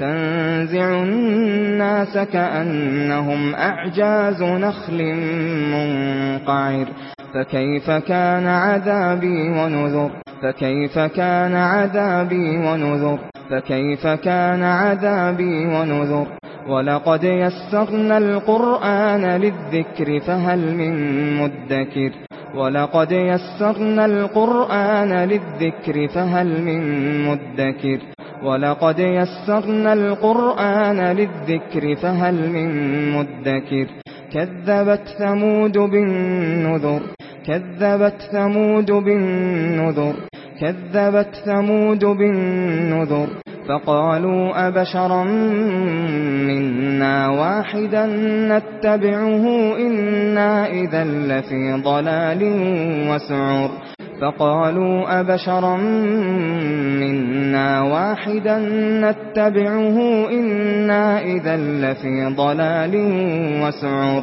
تنزع الناس كأنهم أعجاز نخل منقعر. فكيف كان عذابي ونذر؟ فكيف كان عذابي ونذر؟ فكيف كان عذابي ونذر؟ وَلَقَدْ يَسَّرْنَا الْقُرْآنَ لِلذِّكْرِ فَهَلْ مِن مُّدَّكِرٍ وَلَقَدْ يَسَّرْنَا الْقُرْآنَ لِلذِّكْرِ فَهَلْ مِن مُّدَّكِرٍ وَلَقَدْ يَسَّرْنَا الْقُرْآنَ لِلذِّكْرِ فَهَلْ مِن مُّدَّكِرٍ كَذَّبَتْ ثَمُودُ بِالنُّذُرِ كَذَّبَتْ ثَمُودُ بِالنُّذُرِ كَذَّبَتْ ثَمُودُ بِالنُّذُرِ فقالوا أبشرا منا واحدا نتبعه إنا إذا لفي ضلال وسعر. فقالوا أبشرا منا واحدا نتبعه إنا إذا لفي ضلال وسعر.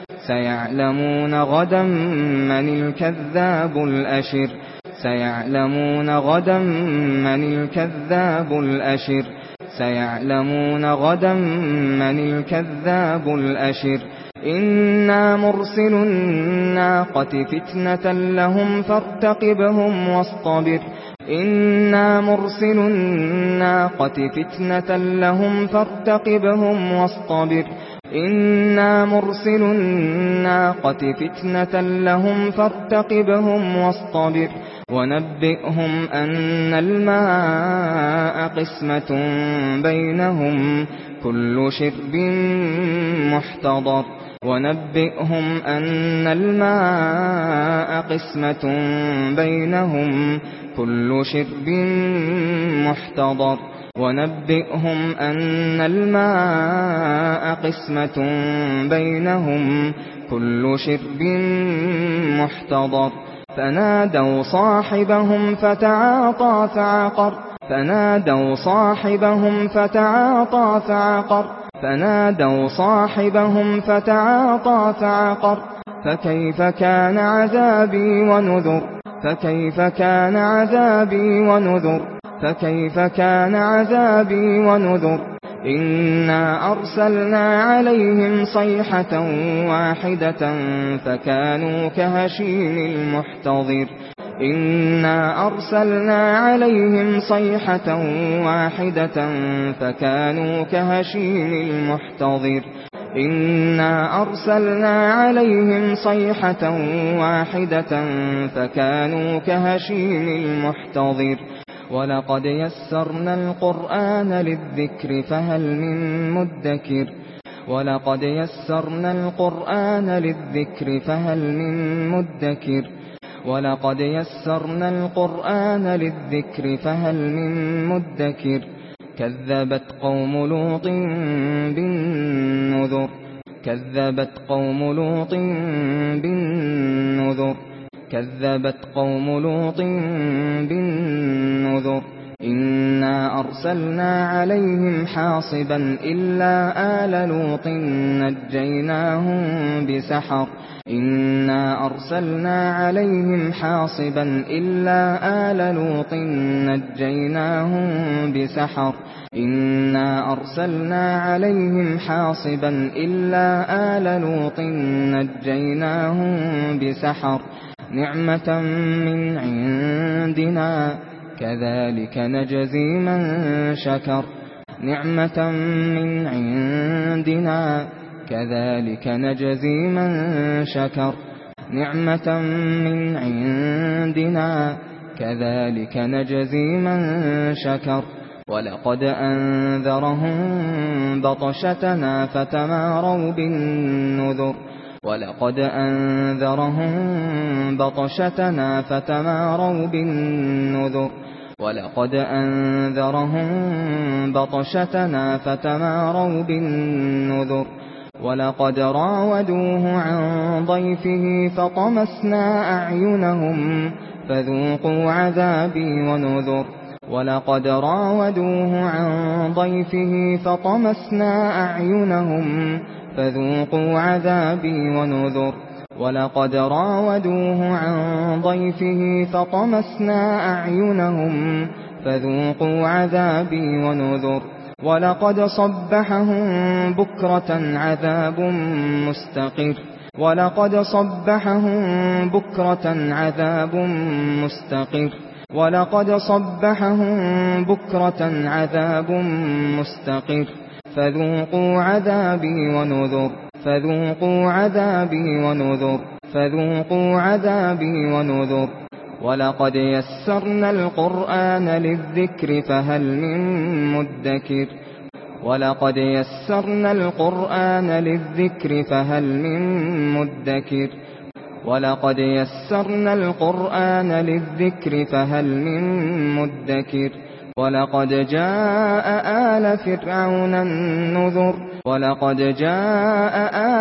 سيعلمون غدا من الكذاب الأشر سيعلمون غدا من الكذاب الأشر سيعلمون غدا من الكذاب الأشر إنا مرسل الناقة فتنة لهم فارتقبهم واصطبر إنا مرسل الناقة فتنة لهم فارتقبهم واصطبر إنا مرسل الناقة فتنة لهم فارتقبهم واصطبر ونبئهم أن الماء قسمة بينهم كل شرب محتضر ونبئهم أن الماء قسمة بينهم كل شرب محتضر ونبئهم أن الماء قسمة بينهم كل شرب محتضر. فنادوا صاحبهم فتعاطى فعقر. فنادوا صاحبهم فتعاطى فعقر. فنادوا صاحبهم فتعاطى فعقر. فكيف كان عذابي ونذر؟ فكيف كان عذابي ونذر؟ فكيف كان عذابي ونذر؟ إنا أرسلنا عليهم صيحة واحدة فكانوا كهشيم المحتضر. إنا أرسلنا عليهم صيحة واحدة فكانوا كهشيم المحتضر. إنا أرسلنا عليهم صيحة واحدة فكانوا كهشيم المحتضر. وَلَقَدْ يَسَّرْنَا الْقُرْآنَ لِلذِّكْرِ فَهَلْ مِن مُّدَّكِرٍ وَلَقَدْ يَسَّرْنَا الْقُرْآنَ لِلذِّكْرِ فَهَلْ مِن مُّدَّكِرٍ وَلَقَدْ يَسَّرْنَا الْقُرْآنَ لِلذِّكْرِ فَهَلْ مِن مُّدَّكِرٍ كَذَّبَتْ قَوْمُ لُوطٍ بِالنُّذُرِ كَذَّبَتْ قَوْمُ لُوطٍ بِالنُّذُرِ كذبت قوم لوط بالنذر إنا أرسلنا عليهم حاصبا إلا آل لوط نجيناهم بسحر إنا أرسلنا عليهم حاصبا إلا آل لوط نجيناهم بسحر إنا أرسلنا عليهم حاصبا إلا آل لوط نجيناهم بسحر نِعْمَةً مِنْ عِنْدِنَا. كَذَلِكَ نَجْزِي مَنْ شَكَرَ. نِعْمَةً مِنْ عِنْدِنَا. كَذَلِكَ نَجْزِي مَنْ شَكَرَ. نِعْمَةً مِنْ عِنْدِنَا. كَذَلِكَ نَجْزِي مَنْ شَكَرَ. وَلَقَدْ أَنذَرَهُم بَطْشَتَنَا فَتَمَارَوْا بِالنُّذُرِ. وَلَقَدْ أَنذَرَهُم بَطْشَتَنَا فَتَمَارَوْا بِالنُّذُرِ وَلَقَدْ أَنذَرَهُم بَطْشَتَنَا فَتَمَارَوْا بِالنُّذُرِ وَلَقَدْ رَاوَدُوهُ عَن ضَيْفِهِ فَطَمَسْنَا أَعْيُنَهُمْ فَذُوقُوا عَذَابِي وَنُذُرِ وَلَقَدْ رَاوَدُوهُ عَن ضَيْفِهِ فَطَمَسْنَا أَعْيُنَهُمْ فذوقوا عذابي ونذر. ولقد راودوه عن ضيفه فطمسنا أعينهم. فذوقوا عذابي ونذر. ولقد صبحهم بكرة عذاب مستقر. ولقد صبحهم بكرة عذاب مستقر. ولقد صبحهم بكرة عذاب مستقر. فذوقوا عذابي ونذر فذوقوا عذابي ونذر فذوقوا عذابي ونذر. ولقد يسرنا القرآن للذكر فهل من مدكر. ولقد يسرنا القرآن للذكر فهل من مدكر. ولقد يسرنا القرآن للذكر فهل من مدكر. وَلَقَدْ جَاءَ آلَ فِرْعَوْنَ النُّذُرُ وَلَقَدْ جَاءَ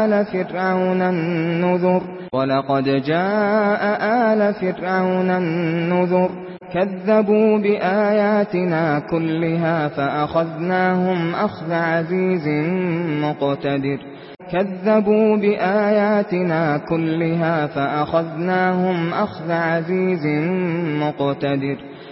آلَ فِرْعَوْنَ النُّذُرُ وَلَقَدْ جَاءَ آلَ فِرْعَوْنَ النُّذُرُ. كَذَّبُوا بِآيَاتِنَا كُلِّهَا فَأَخَذْنَاهُمْ أَخْذَ عَزِيزٍ مُقْتَدِرٍ. كَذَّبُوا بِآيَاتِنَا كُلِّهَا فَأَخَذْنَاهُمْ أَخْذَ عَزِيزٍ مُقْتَدِرٍ.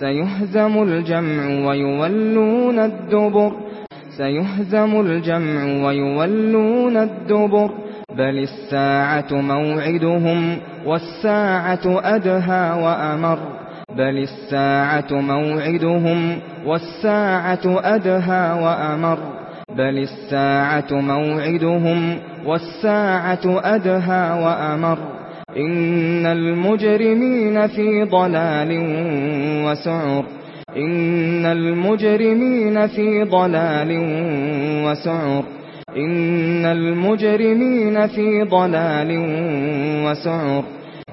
سيهزم الجمع ويولون الدبر. سيهزم الجمع ويولون الدبر. بل الساعة موعدهم والساعة أدهى وأمر. بل الساعة موعدهم والساعة أدهى وأمر. بل الساعة موعدهم والساعة أدهى وأمر. إن المجرمين في ضلال وسعر. إن المجرمين في ضلال وسعر. إن المجرمين في ضلال وسعر.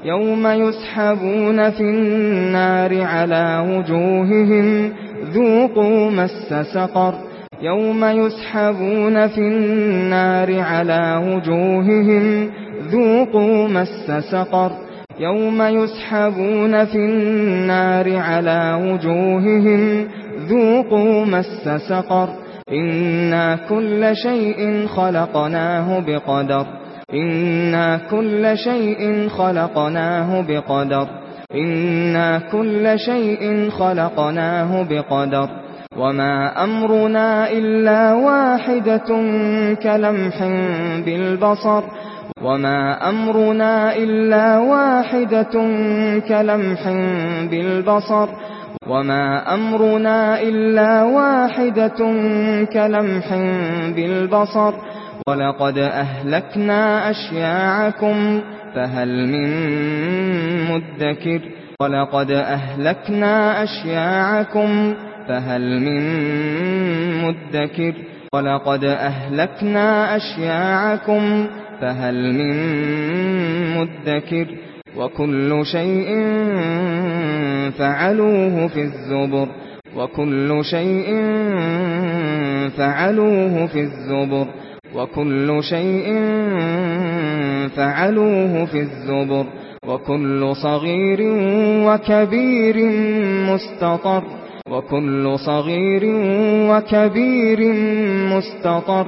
يوم يسحبون في النار على وجوههم ذوقوا مس سقر. يوم يسحبون في النار على وجوههم ذوقوا مس سقر يوم يسحبون في النار على وجوههم ذوقوا مس سقر إنا كل شيء خلقناه بقدر إنا كل شيء خلقناه بقدر إنا كل شيء خلقناه بقدر وما أمرنا إلا واحدة كلمح بالبصر وما أمرنا إلا واحدة كلمح بالبصر وما أمرنا إلا واحدة كلمح بالبصر ولقد أهلكنا أشياعكم فهل من مدكر ولقد أهلكنا أشياعكم فهل من مدكر ولقد أهلكنا أشياعكم فهل من مدكر فهل من مدكر وكل شيء فعلوه في الزبر وكل شيء فعلوه في الزبر وكل شيء فعلوه في الزبر وكل صغير وكبير مستطر وكل صغير وكبير مستطر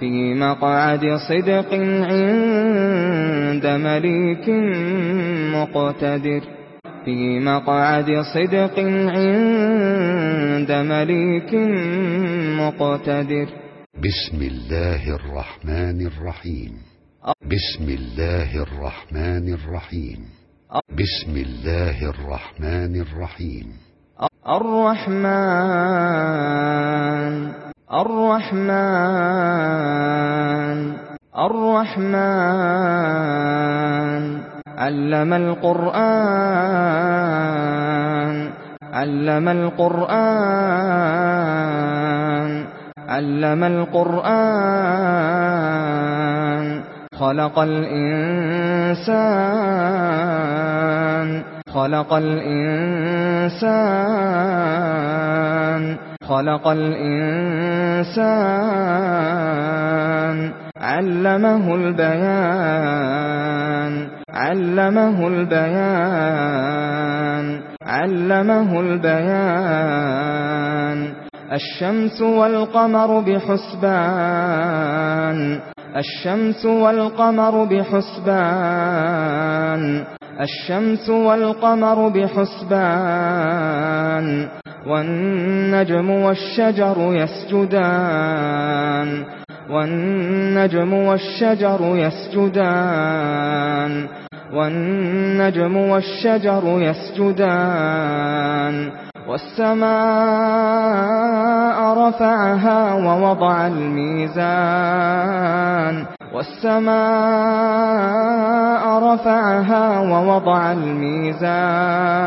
في مقعد صدق عند مليك مقتدر. في مقعد صدق عند مليك مقتدر. بسم الله الرحمن الرحيم. بسم الله الرحمن الرحيم. بسم الله الرحمن الرحيم. الرحمن. الرحمن الرحمن علم القرآن علم القرآن علم القرآن خلق الإنسان خلق الإنسان. خلق الإنسان. علمه البيان. علمه البيان. علمه البيان. الشمس والقمر بحسبان. الشمس والقمر بحسبان. الشمس والقمر بحسبان. والنجم والشجر يسجدان. والنجم والشجر يسجدان. والنجم والشجر يسجدان. والسماء رفعها ووضع الميزان والسماء رفعها ووضع الميزان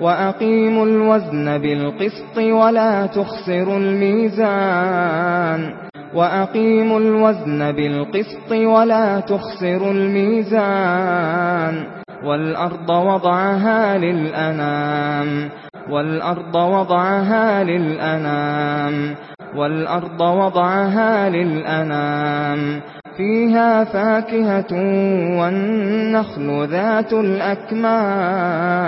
وَأَقِيمُوا الْوَزْنَ بِالْقِسْطِ وَلَا تُخْسِرُوا الْمِيزَانَ وَأَقِيمُوا الْوَزْنَ بِالْقِسْطِ وَلَا تُخْسِرُوا الْمِيزَانَ وَالْأَرْضَ وَضَعَهَا لِلْأَنَامِ وَالْأَرْضَ وَضَعَهَا لِلْأَنَامِ وَالْأَرْضَ وَضَعَهَا لِلْأَنَامِ فِيهَا فَاكِهَةٌ وَالنَّخْلُ ذَاتُ الْأَكْمَامِ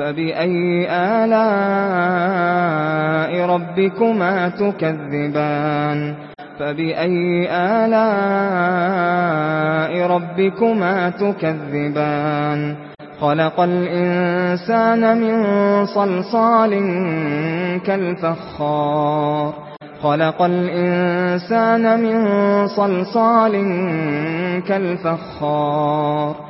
فبأي آلاء ربكما تكذبان؟ فبأي آلاء ربكما تكذبان؟ خلق الإنسان من صلصال كالفخار. خلق الإنسان من صلصال كالفخار.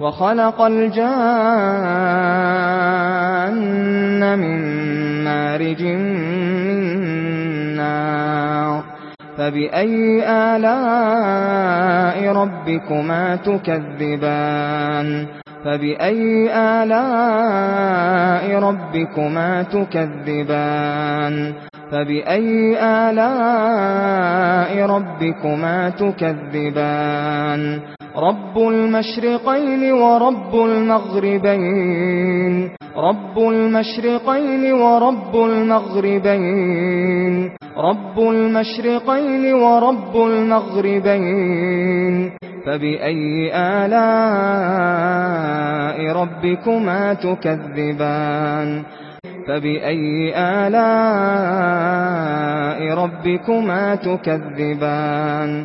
وخلق الجان من مارج من نار فبأي آلاء ربكما تكذبان؟ فبأي آلاء ربكما تكذبان؟ فبأي آلاء ربكما تكذبان؟ رب المشرقين ورب المغربين. رب المشرقين ورب المغربين. رب المشرقين ورب المغربين. فبأي آلاء ربكما تكذبان؟ فبأي آلاء ربكما تكذبان؟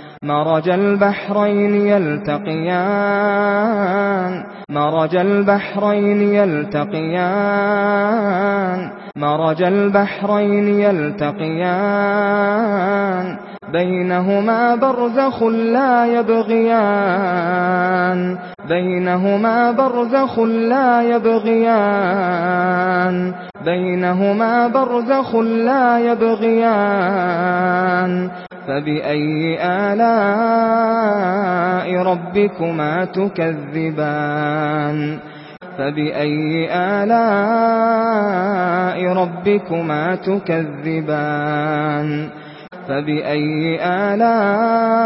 مرج البحرين يلتقيان مرج البحرين يلتقيان مرج البحرين يلتقيان بينهما برزخ لا يبغيان بينهما برزخ لا يبغيان بينهما برزخ لا يبغيان فبأي آلاء ربكما تكذبان فبأي آلاء ربكما تكذبان فبأي آلاء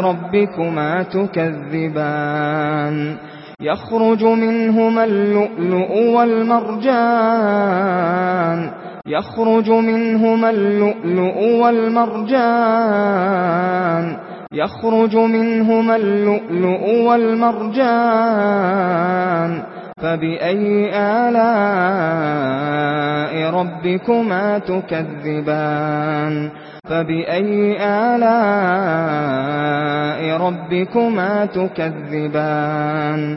ربكما تكذبان يخرج منهما اللؤلؤ والمرجان يخرج منهما اللؤلؤ والمرجان. يخرج منهما اللؤلؤ والمرجان. فبأي آلاء ربكما تكذبان؟ فبأي آلاء ربكما تكذبان؟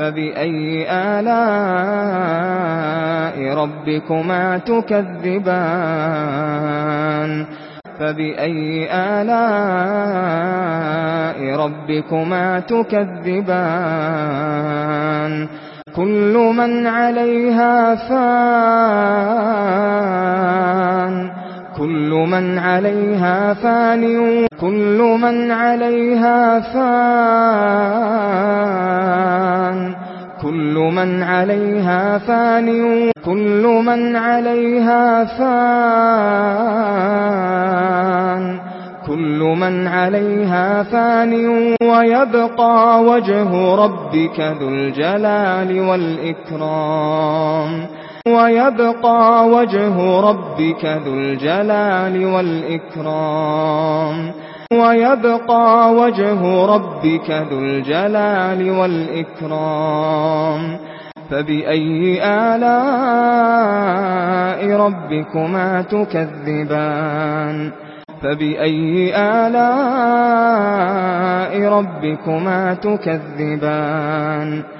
فبأي آلاء ربكما تكذبان فبأي آلاء ربكما تكذبان كل من عليها فان كل من عليها فان كل من عليها فان. كل من عليها فان كل من عليها فان. كل من عليها فان ويبقى وجه ربك ذو الجلال والإكرام. ويبقى وجه ربك ذو الجلال والإكرام. ويبقى وجه ربك ذو الجلال والإكرام. فبأي آلاء ربكما تكذبان؟ فبأي آلاء ربكما تكذبان؟ فبأي آلاء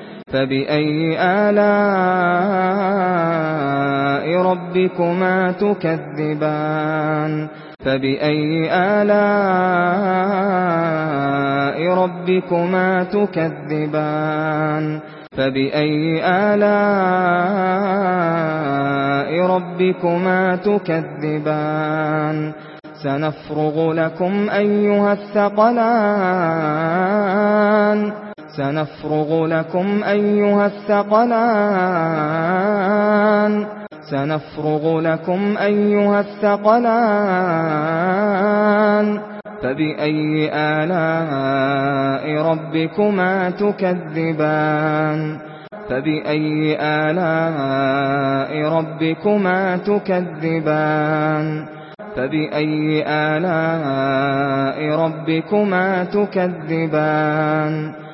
فبأي آلاء ربكما تكذبان؟ فبأي آلاء ربكما تكذبان؟ فبأي آلاء ربكما تكذبان؟ سنفرغ لكم أيها الثقلان. سنفرغ لكم أيها الثقلان. سنفرغ لكم أيها الثقلان. فبأي آلاء ربكما تكذبان؟ فبأي آلاء ربكما تكذبان؟ فبأي آلاء ربكما تكذبان؟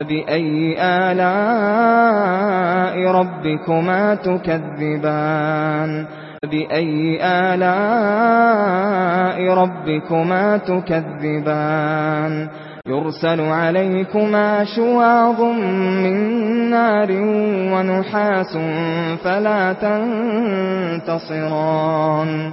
فبأي آلاء ربكما تكذبان؟ بِأَيِّ آلاء ربكما تكذبان؟ يرسل عليكما شواظ من نار ونحاس فلا تنتصران.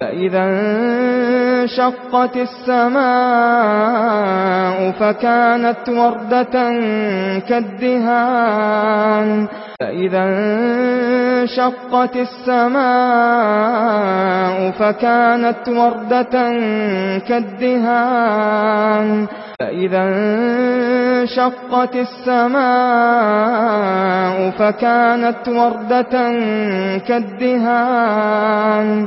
فإذا انشقت السماء فكانت وردة كالدهان. فإذا انشقت السماء فكانت وردة كالدهان. فإذا انشقت السماء فكانت وردة كالدهان.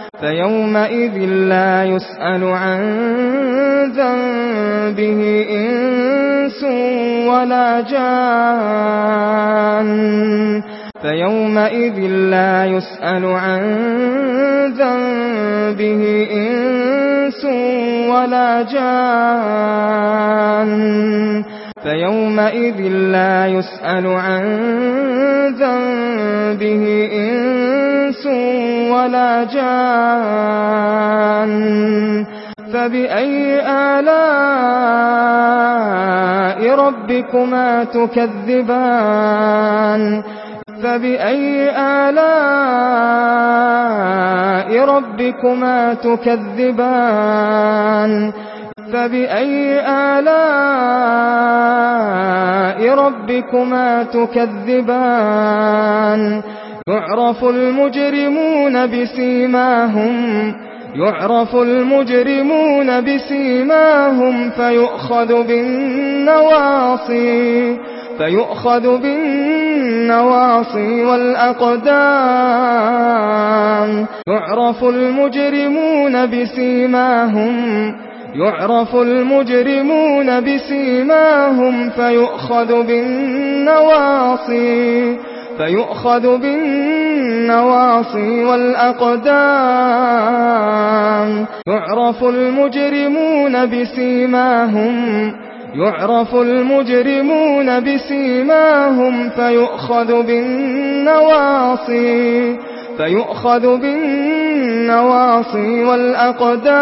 فيومئذ لا يسأل عن ذنبه إنس ولا جان. فيومئذ لا يسأل عن ذنبه إنس ولا جان. فيومئذ لا يسأل عن ذنبه إنس إنس ولا جان. فبأي آلاء ربكما تكذبان؟ فبأي آلاء ربكما تكذبان؟ فبأي آلاء ربكما تكذبان؟ يعرف المجرمون بسيماهم يعرف المجرمون بسيماهم فيؤخذ بالنواصي فيؤخذ بالنواصي والأقدام. يعرف المجرمون بسيماهم يعرف المجرمون بسيماهم فيؤخذ بالنواصي. فيؤخذ بالنواصي والأقدام يعرف المجرمون بسيماهم يعرف المجرمون بسيماهم فيؤخذ بالنواصي فيؤخذ بالنواصي والأقدام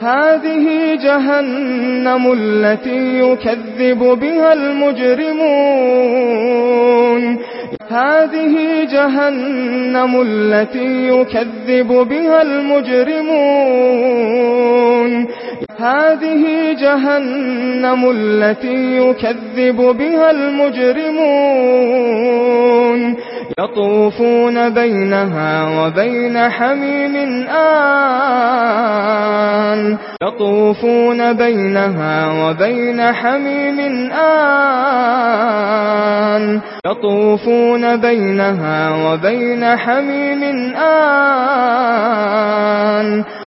هذه جهنم التي يكذب بها المجرمون. هذه جهنم التي يكذب بها المجرمون. هذه جهنم التي يكذب بها المجرمون. يطوفون بينها وبين حميم آن. يطوفون بينها وبين حميم آن. يطوفون بينها وبين حميم آن.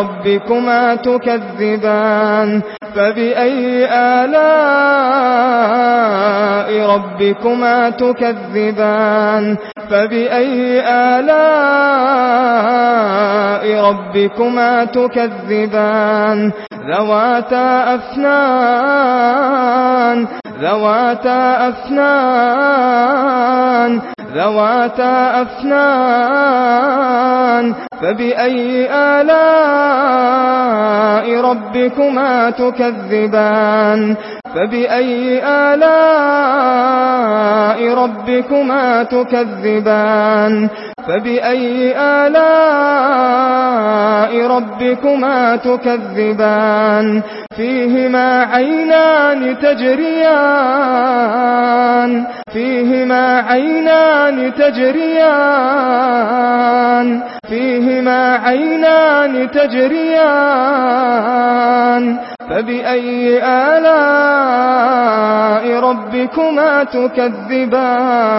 رَبِّكُمَا تُكَذِّبَانِ فَبِأَيِّ آلَاءِ رَبِّكُمَا تُكَذِّبَانِ فَبِأَيِّ آلَاءِ رَبِّكُمَا تُكَذِّبَانِ ذَوَاتَا أَفْنَانٍ ذواتا أفنان ذواتا أفنان فبأي آلاء ربكما تكذبان؟ فبأي آلاء ربكما تكذبان؟ فبأي آلاء ربكما تكذبان؟ فيهما عينان تجريان. فيهما عينان تجريان. فيهما عينان تجريان. فبأي آلاء ربكما تكذبان؟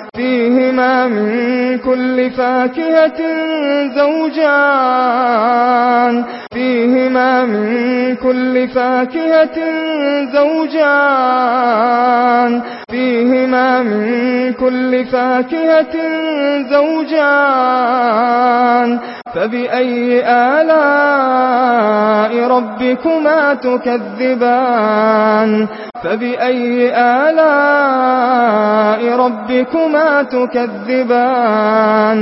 فيهما من كل فاكهة زوجان فيهما من كل فاكهة زوجان فيهما من كل فاكهة زوجان فبأي آلاء ربكما تكذبان فبأي آلاء ربكما تكذبان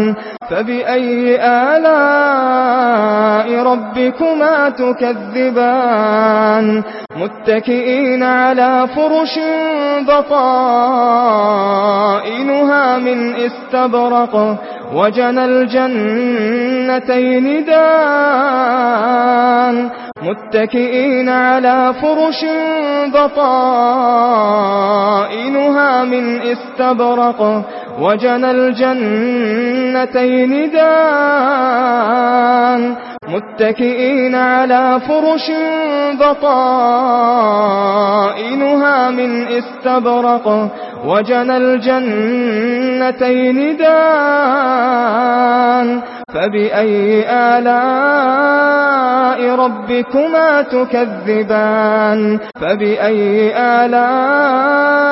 فبأي آلاء ربكما تكذبان متكئين على فرش بطائنها من استبرقه وجنى الجنتين دان متكئين على فرش بطائنها من استبرق وجنى الجنتين دان متكئين على فرش بطائنها من استبرق وجن الجنتين دان فبأي آلاء ربكما تكذبان فبأي آلاء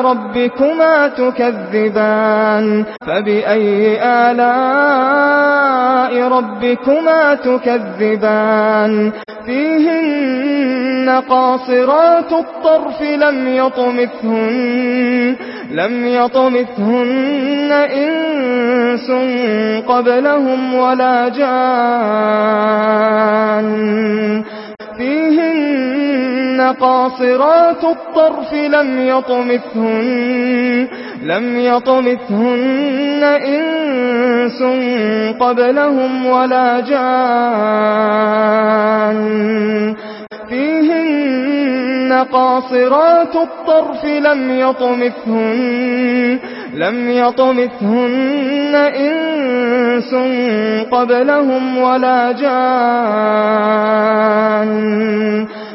ربكما تكذبان فبأي آلاء ربكما تكذبان فيهن قاصرات الطرف لم يطمثهن لم يطمثهن إنس قبلهم ولا جان فيهن قاصرات الطرف لم يطمثهن لم يطمثهن إنس قبلهم ولا جان. فيهن قاصرات الطرف لم يطمثهن لم يطمثهن إنس قبلهم ولا جان.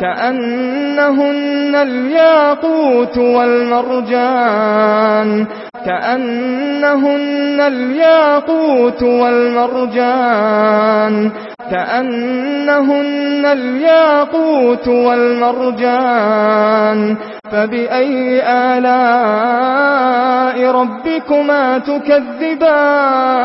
كأنهن الياقوت والمرجان. كأنهن الياقوت والمرجان. كأنهن الياقوت والمرجان. فبأي آلاء ربكما تكذبان؟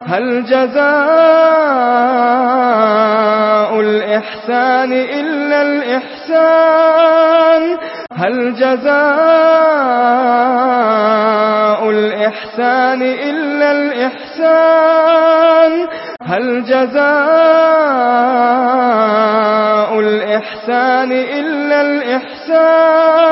هل جزاء الإحسان إلا الإحسان؟ هل جزاء الإحسان إلا الإحسان؟ هل جزاء الإحسان إلا الإحسان؟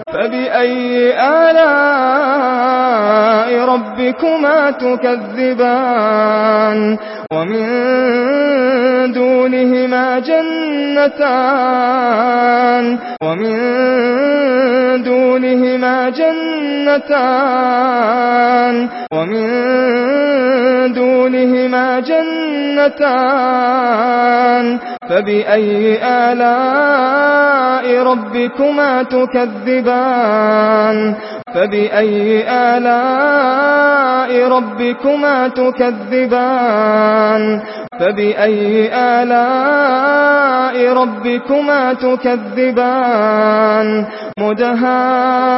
فبأي آلاء ربكما تكذبان ومن دونهما جنتان ومن دونهما جنتان ومن دونهما جنتان فبأي آلاء ربكما تكذبان فَبِأَيِّ آلَاءِ رَبِّكُمَا تُكَذِّبَانِ؟ فَبِأَيِّ آلَاءِ رَبِّكُمَا تُكَذِّبَانِ؟ مُدْهَامَّتَانِ.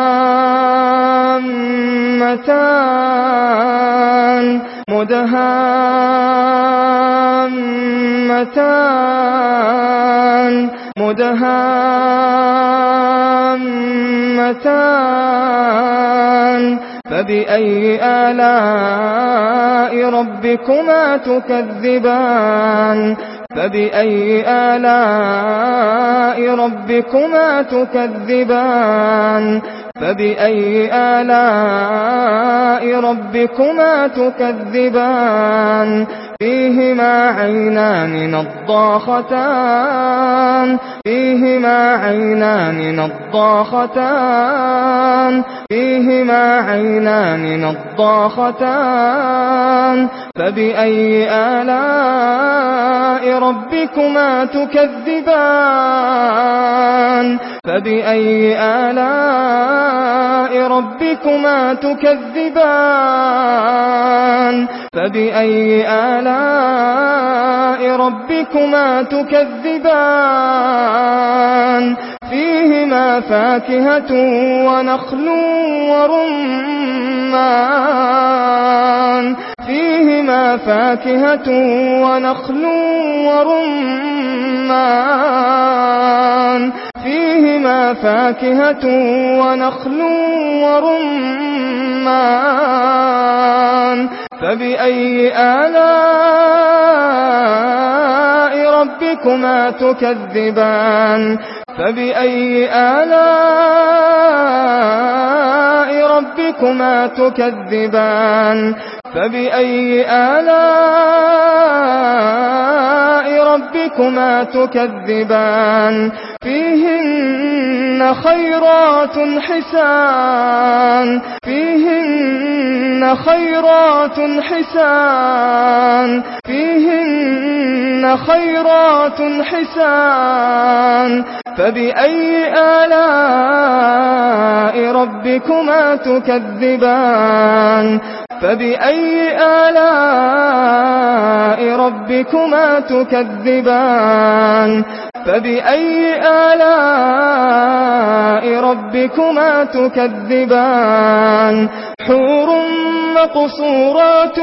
مُدْهَامَّتَانِ. مدهامتان. فبأي آلاء ربكما تكذبان؟ فبأي آلاء ربكما تكذبان؟ فبأي آلاء ربكما تكذبان؟ فيهما عينان نضاختان فيهما عينان نضاختان فيهما عينان نضاختان فبأي آلاء ربكما تكذبان فبأي آلاء ربكما تكذبان فبأي آلاء ربكما تكذبان فيهما فاكهة ونخل ورمان فيهما فاكهة ونخل ورمان فيهما فاكهة ونخل ورمان. فبأي آلاء ربكما تكذبان؟ فبأي آلاء ربكما تكذبان؟ فبأي آلاء ربكما تكذبان؟ فيهن خيرات حسان. فيهن خيرات حسان. فيهن خيرات حسان. فبأي آلاء ربكما تكذبان؟ فبأي آلاء ربكما تكذبان؟ فبأي آلاء ربكما تكذبان. حور مقصورات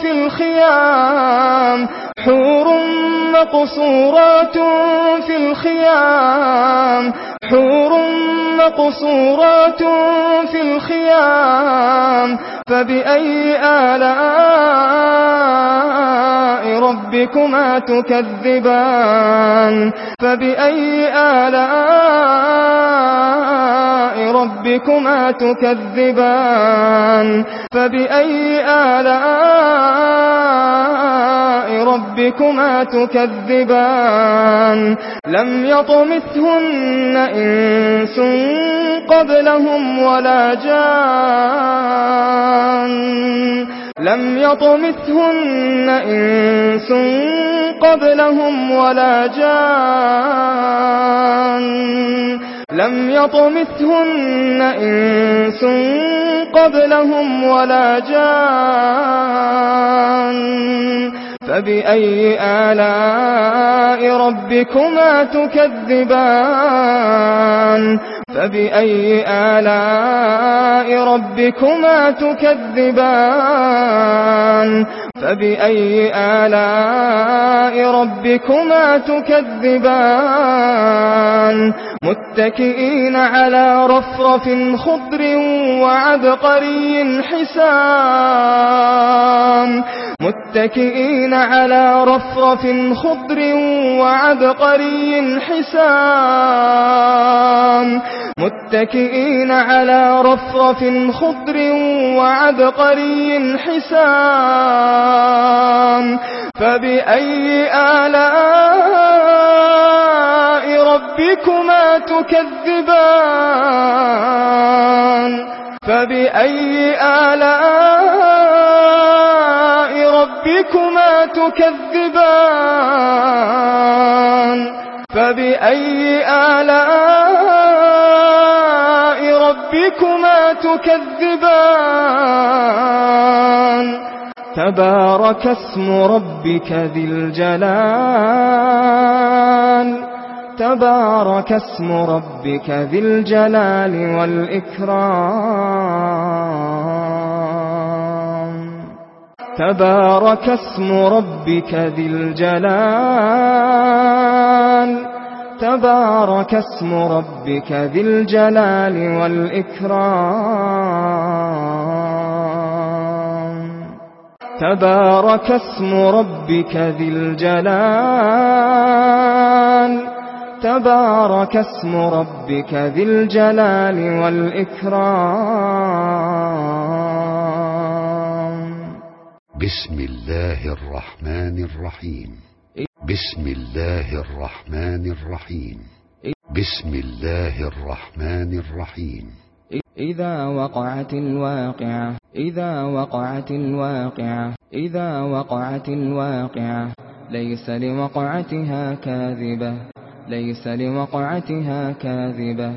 في الخيام. حور مقصورات في الخيام حور مقصورات في الخيام فبأي آلاء ربكما تكذبان فبأي آلاء ربكما تكذبان فبأي آلاء ربكما ربكما تكذبان. لم يطمثهن إنس قبلهم ولا جان. لم يطمثهن إنس قبلهم ولا جان. لم يطمثهن إنس قبلهم ولا جان. فبأي آلاء ربكما تكذبان؟ فبأي آلاء ربكما تكذبان؟ فبأي آلاء ربكما تكذبان؟ متكئين على رفرف خضر وعبقري حسان. متكئين على رفرف خضر وعبقري حسان متكئين على رفرف خضر وعبقري حسان فبأي آلاء ربكما تكذبان؟ فبأي آلاء ربكما تكذبان؟ فبأي آلاء ربكما تكذبان؟ تبارك اسم ربك ذي الجلال. تبارك اسم ربك ذي الجلال والإكرام. تبارك اسم ربك ذي الجلال. تبارك اسم ربك ذي الجلال والإكرام. تبارك اسم ربك ذي الجلال. تبارك اسم ربك ذي الجلال والإكرام. بسم الله الرحمن الرحيم. بسم الله الرحمن الرحيم. بسم الله الرحمن الرحيم. إذا وقعت الواقعة إذا وقعت الواقعة إذا وقعت الواقعة ليس لوقعتها كاذبة. ليس لوقعتها كاذبة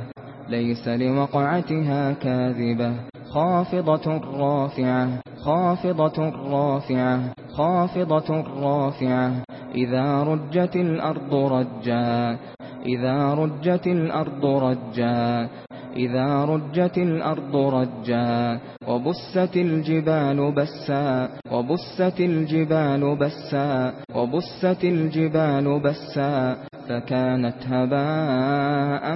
ليس لوقعتها كاذبة. خافضة رافعة خافضة رافعة خافضة رافعة. إذا رجت الأرض رجا إذا رجت الأرض رجا. إذا رجت الأرض رجا وبست الجبال بسا وبست الجبال بسا وبست الجبال بسا فكانت هباء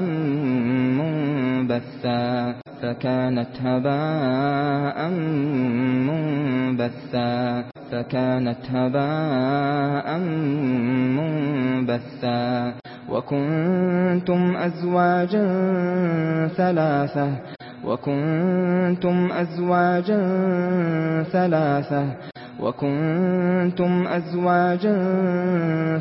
منبثا فكانت هباء منبثا فكانت هباء منبثا وكنتم أزواجا ثلاثة وكنتم أزواجا ثلاثة وكنتم أزواجا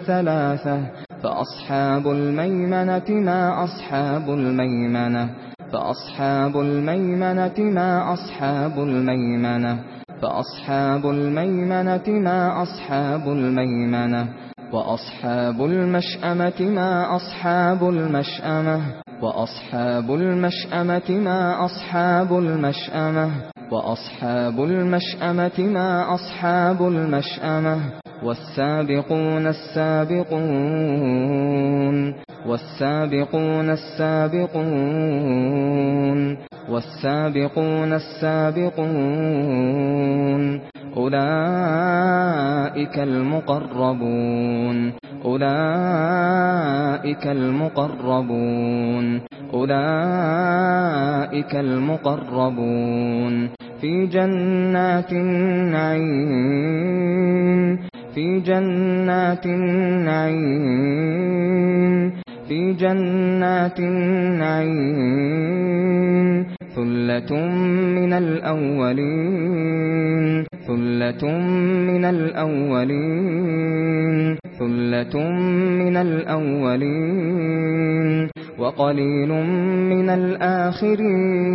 ثلاثة فأصحاب الميمنة ما أصحاب الميمنة فأصحاب الميمنة ما أصحاب الميمنة فأصحاب الميمنة ما أصحاب الميمنة وأصحاب المشأمة ما أصحاب المشأمة وأصحاب المشأمة ما أصحاب المشأمة وأصحاب المشأمة ما أصحاب المشأمة والسابقون السابقون والسابقون السابقون والسابقون السابقون أولئك المقربون أولئك المقربون أولئك المقربون في جنات النعيم في جنات النعيم في جنات النعيم ثلة من الأولين ثلة من الأولين ثلة من الأولين وقليل من الآخرين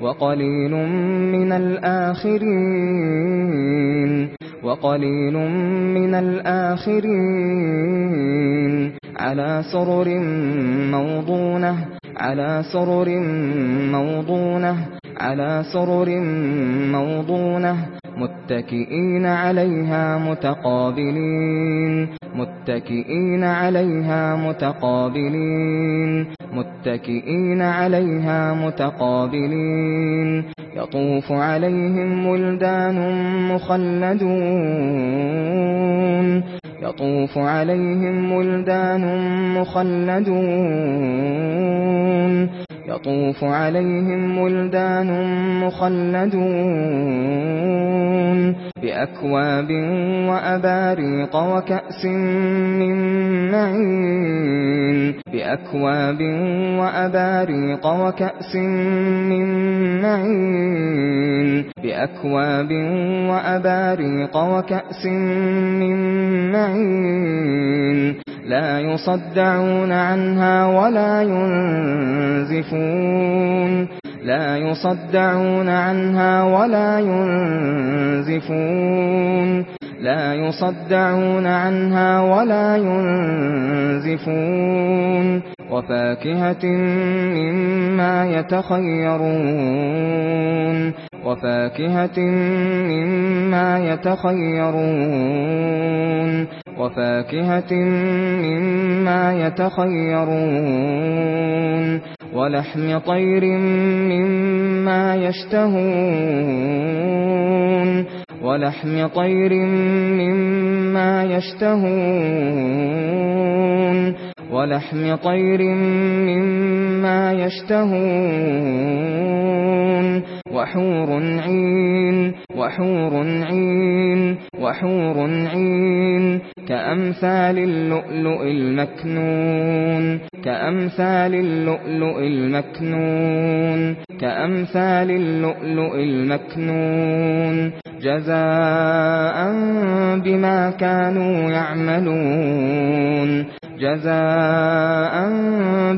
وقليل من الآخرين وقليل من الآخرين. على سرر موضونة على سرر موضونة على سرر موضونة. متكئين عليها متقابلين متكئين عليها متقابلين متكئين عليها متقابلين يطوف عليهم ولدان مخلدون يطوف عليهم ولدان مخلدون يطوف عليهم ولدان مخلدون يأتون بأكواب وأباريق وكأس من معين بأكواب وأباريق وكأس من معين بأكواب وأباريق وكأس من معين لا يصدعون عنها ولا ينزفون لا يصدعون عنها ولا ينزفون. لا يصدعون عنها ولا ينزفون. وفاكهة مما يتخيرون. وفاكهة مما يتخيرون. وفاكهة مما يتخيرون. ولحم طير مما يشتهون ولحم طير مما يشتهون ولحم طير مما يشتهون وحور عين وحور عين وحور عين كأمثال اللؤلؤ المكنون كأمثال اللؤلؤ المكنون كأمثال اللؤلؤ المكنون جزاء بما كانوا يعملون جزاء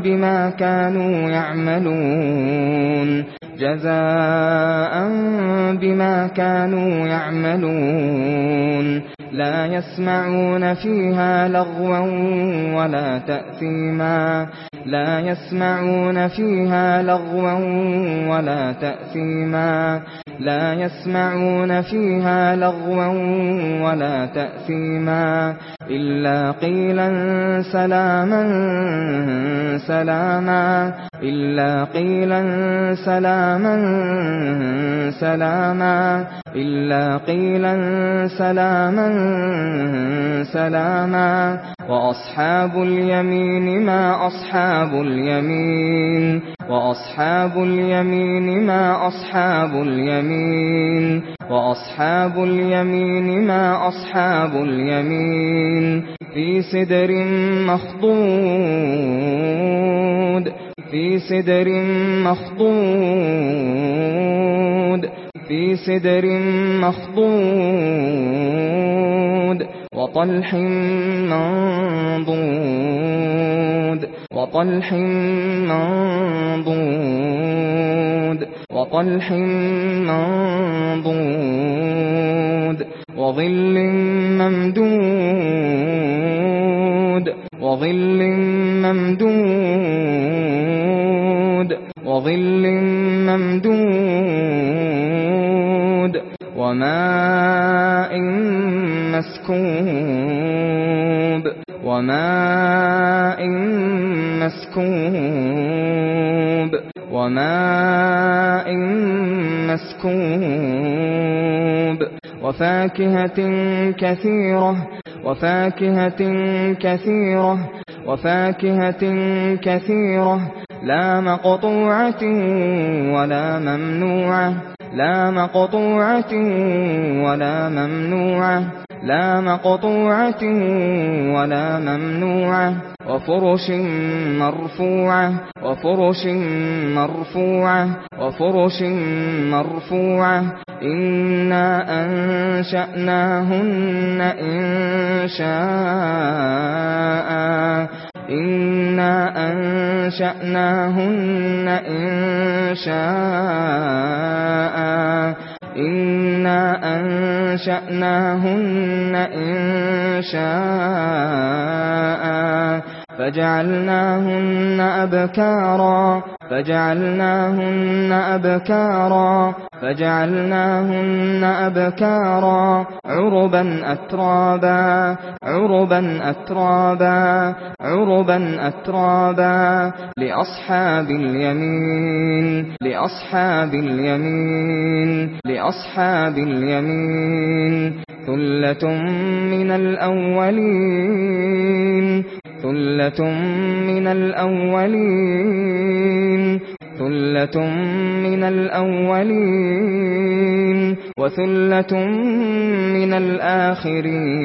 بما كانوا يعملون. جَزَاءً بِمَا كَانُوا يَعْمَلُونَ. لَا يَسْمَعُونَ فِيهَا لَغْوًا وَلَا تَأْثِيمًا. لَا يَسْمَعُونَ فِيهَا لَغْوًا وَلَا تَأْثِيمًا. لَا يَسْمَعُونَ فِيهَا لَغْوًا وَلَا تَأْثِيمًا. إِلَّا قِيلًا سَلَامًا سَلَامًا. إلا قيلا سلاما سلاما إلا قيلا سلاما سلاما وأصحاب اليمين ما أصحاب اليمين وأصحاب اليمين ما أصحاب اليمين وأصحاب اليمين ما أصحاب اليمين في سدر مخضود في سدر مخطود في سدر مخطود وطلح منضود وطلح منضود وطلح منضود وظل ممدود وظل ممدود. وظل ممدود وماء مسكوب وماء مسكوب وماء مسكوب وفاكهة كثيرة وفاكهة كثيرة وفاكهة كثيرة لا مقطوعة ولا ممنوعة. لا مقطوعة ولا ممنوعة. لا مقطوعة ولا ممنوعة. وفرش مرفوعة. وفرش مرفوعة. وفرش مرفوعة. إنا أنشأناهن إن شاء. إنا أنشأناهن إنشاء إنا أنشأناهن إنشاء فجعلناهن أبكارا. فجعلناهن أبكارا. فجعلناهن أبكارا. عربا أترابا. عربا أترابا. عربا أترابا. لأصحاب اليمين. لأصحاب اليمين. لأصحاب اليمين. ثلة من الأولين. ثُلَّةٌ مِنَ الْأَوَّلِينَ ثُلَّةٌ مِنَ الْأَوَّلِينَ وَثُلَّةٌ مِنَ الْآخِرِينَ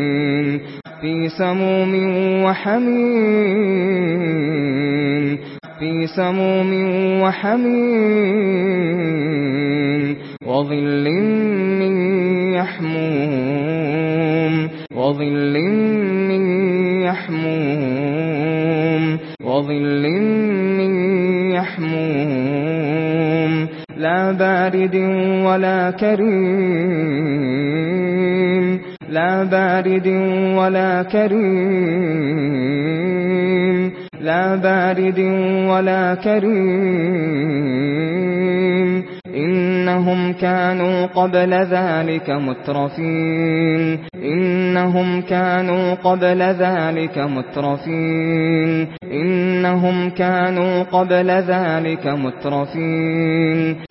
في سموم وحميم في سموم وحميم وظل من يحموم وظل من يحموم وظل من يحموم لا بارد ولا كريم ولا كريم. لا بارد ولا كريم. إنهم كانوا قبل ذلك مترفين. إنهم كانوا قبل ذلك مترفين. إنهم كانوا قبل ذلك مترفين.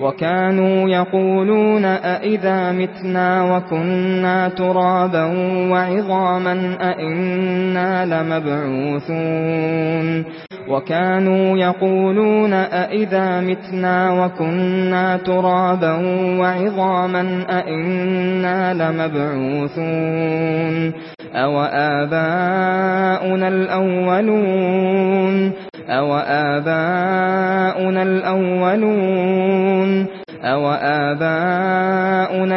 وكانوا يقولون أَإِذَا متنا وكنا ترابا وعظاما أَإِنَّا لمبعوثون وكانوا يقولون أَإِذَا متنا وكنا ترابا وعظاما أَإِنَّا لمبعوثون أَوَآبَاؤُنَا الأولون أَوَآبَاؤُنَا الْأَوَّلُونَ أَوَآبَاؤُنَا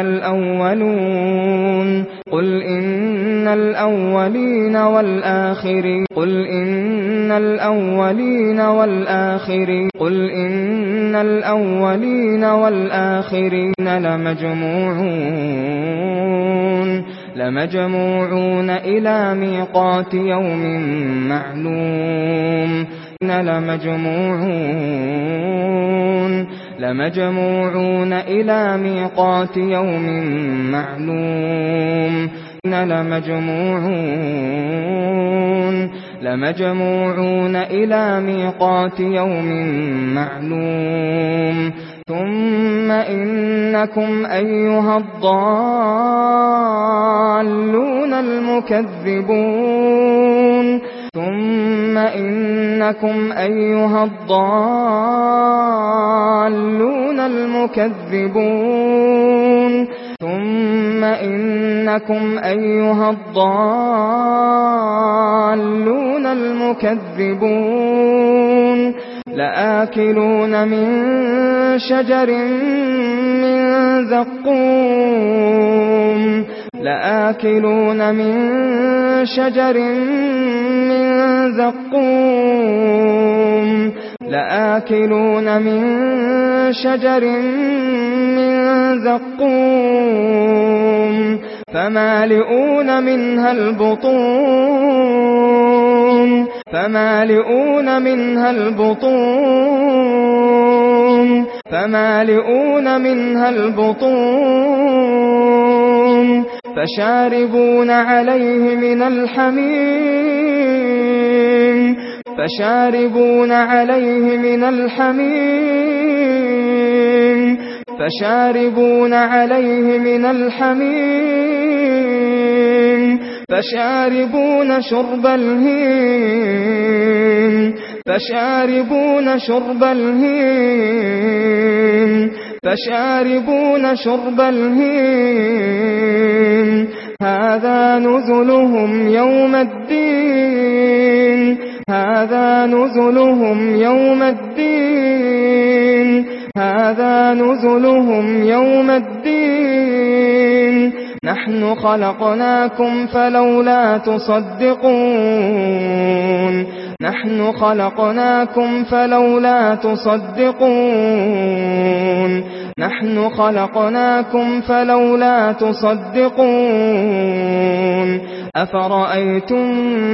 الْأَوَّلُونَ قُلْ إِنَّ الْأَوَّلِينَ وَالْآخِرِينَ قُلْ إِنَّ الْأَوَّلِينَ وَالْآخِرِينَ قُلْ إِنَّ الْأَوَّلِينَ وَالْآخِرِينَ لَمَجْمُوعُونَ لَمَجْمُوعُونَ إِلَى مِيقَاتِ يَوْمٍ مَّعْلُومٍ لَمَجْمُوعُونَ لَمَجْمُوعُونَ إِلَى مِيقَاتِ يَوْمٍ مَّعْلُومٍ لَمَجْمُوعُونَ لَمَجْمُوعُونَ إِلَى مِيقَاتِ يَوْمٍ مَّعْلُومٍ ثُمَّ إِنَّكُمْ أَيُّهَا الضَّالُّونَ الْمُكَذِّبُونَ ثم إنكم أيها الضالون المكذبون ثم إنكم أيها الضالون المكذبون لآكلون من شجر من ذقوم لآكلون من شجر من زقوم. لآكلون من شجر من زقوم. فمالئون منها البطون. فمالئون منها البطون. فمالئون منها البطون فشاربون عليه من الحميم فشاربون عليه من الحميم فشاربون عليه من الحميم فشاربون شرب الهيم فشاربون شرب الهيم فشاربون شرب الهيم. هذا نزلهم يوم الدين هذا نزلهم يوم الدين هذا نزلهم يوم الدين. نحن خلقناكم فلولا تصدقون. نحن خلقناكم فلولا تصدقون. نحن خلقناكم فلولا تصدقون. أفرأيتم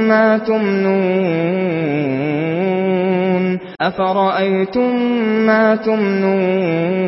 ما تمنون؟ أفرأيتم ما تمنون؟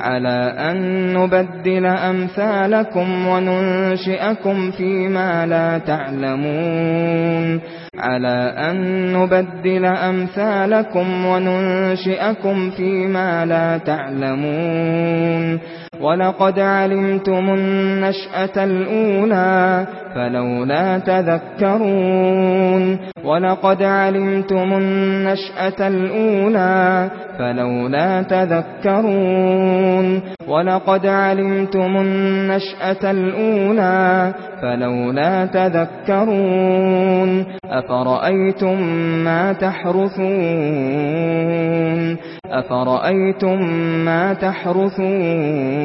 على أن نبدل أمثالكم وننشئكم فيما لا تعلمون. على أن نبدل أمثالكم وننشئكم فيما لا تعلمون. وَلَقَدْ عَلِمْتُمُ النَّشْأَةَ الْأُولَى فَلَوْلَا تَذَكَّرُونَ. وَلَقَدْ عَلِمْتُمُ النَّشْأَةَ الْأُولَى فَلَوْلَا تَذَكَّرُونَ. وَلَقَدْ عَلِمْتُمُ النَّشْأَةَ الْأُولَى فَلَوْلَا تَذَكَّرُونَ. أَفَرَأَيْتُم مَّا تَحْرُثُونَ؟ أفرأيتم ما تحرثون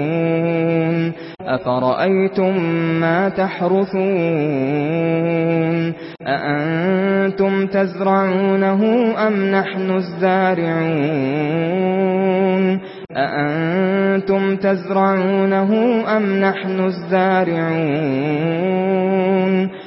أفرأيتم ما تحرثون أأنتم تزرعونه أم نحن الزارعون أأنتم تزرعونه أم نحن الزارعون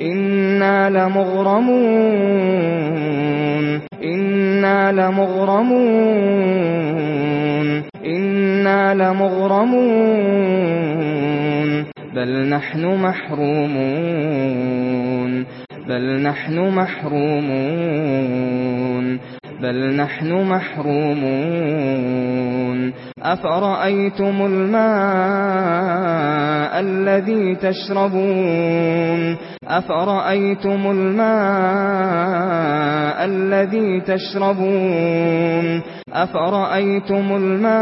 إنا لمغرمون إنا لمغرمون إنا لمغرمون بل نحن محرومون بل نحن محرومون. بل نحن محرومون. أفرأيتم الماء الذي تشربون؟ أفرأيتم الماء الذي تشربون؟ أفرأيتم الماء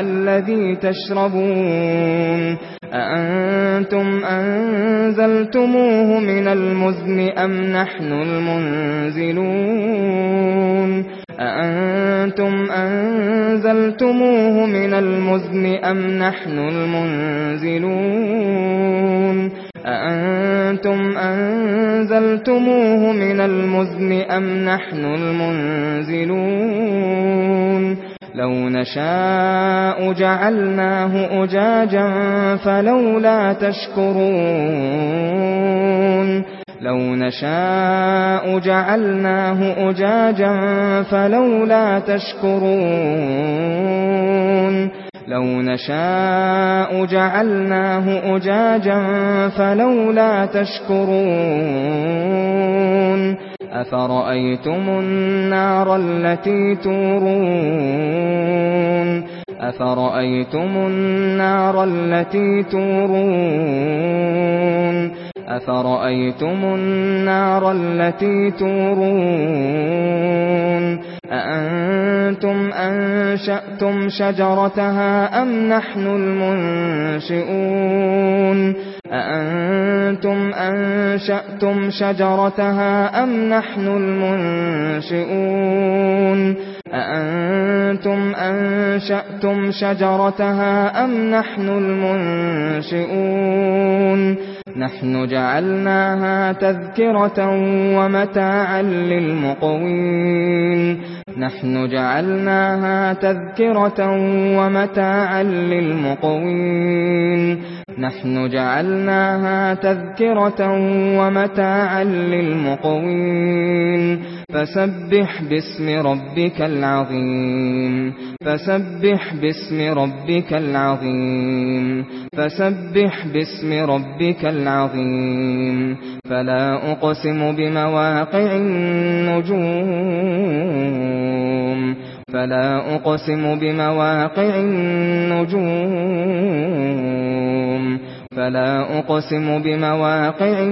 الذي تشربون؟ أأنتم أنزلتموه من المزن أم نحن المنزلون أأنتم أنزلتموه من المزن أم نحن المنزلون أأنتم أنزلتموه من المزن أم نحن المنزلون أأنتم لو نشاء جعلناه أجاجا فلولا تشكرون. لو نشاء جعلناه أجاجا فلولا تشكرون. لو نشاء جعلناه أجاجا فلولا تشكرون. أفرأيتم النار التي تورون أفرأيتم النار التي تورون أفرأيتم النار التي تورون أأنتم أنشأتم شجرتها أم نحن المنشئون أأنتم أنشأتم شجرتها أم نحن المنشئون أأنتم أنشأتم شجرتها أم نحن المنشئون نحن جعلناها تذكرة ومتاعا للمقوين نحن جعلناها تذكرة ومتاعا للمقوين نحن جعلناها تذكرة ومتاعا للمقوين. فسبح باسم ربك العظيم. فسبح باسم ربك العظيم. فسبح باسم ربك العظيم. فلا أقسم بمواقع النجوم. فلا أقسم بمواقع النجوم. فلا أقسم بمواقع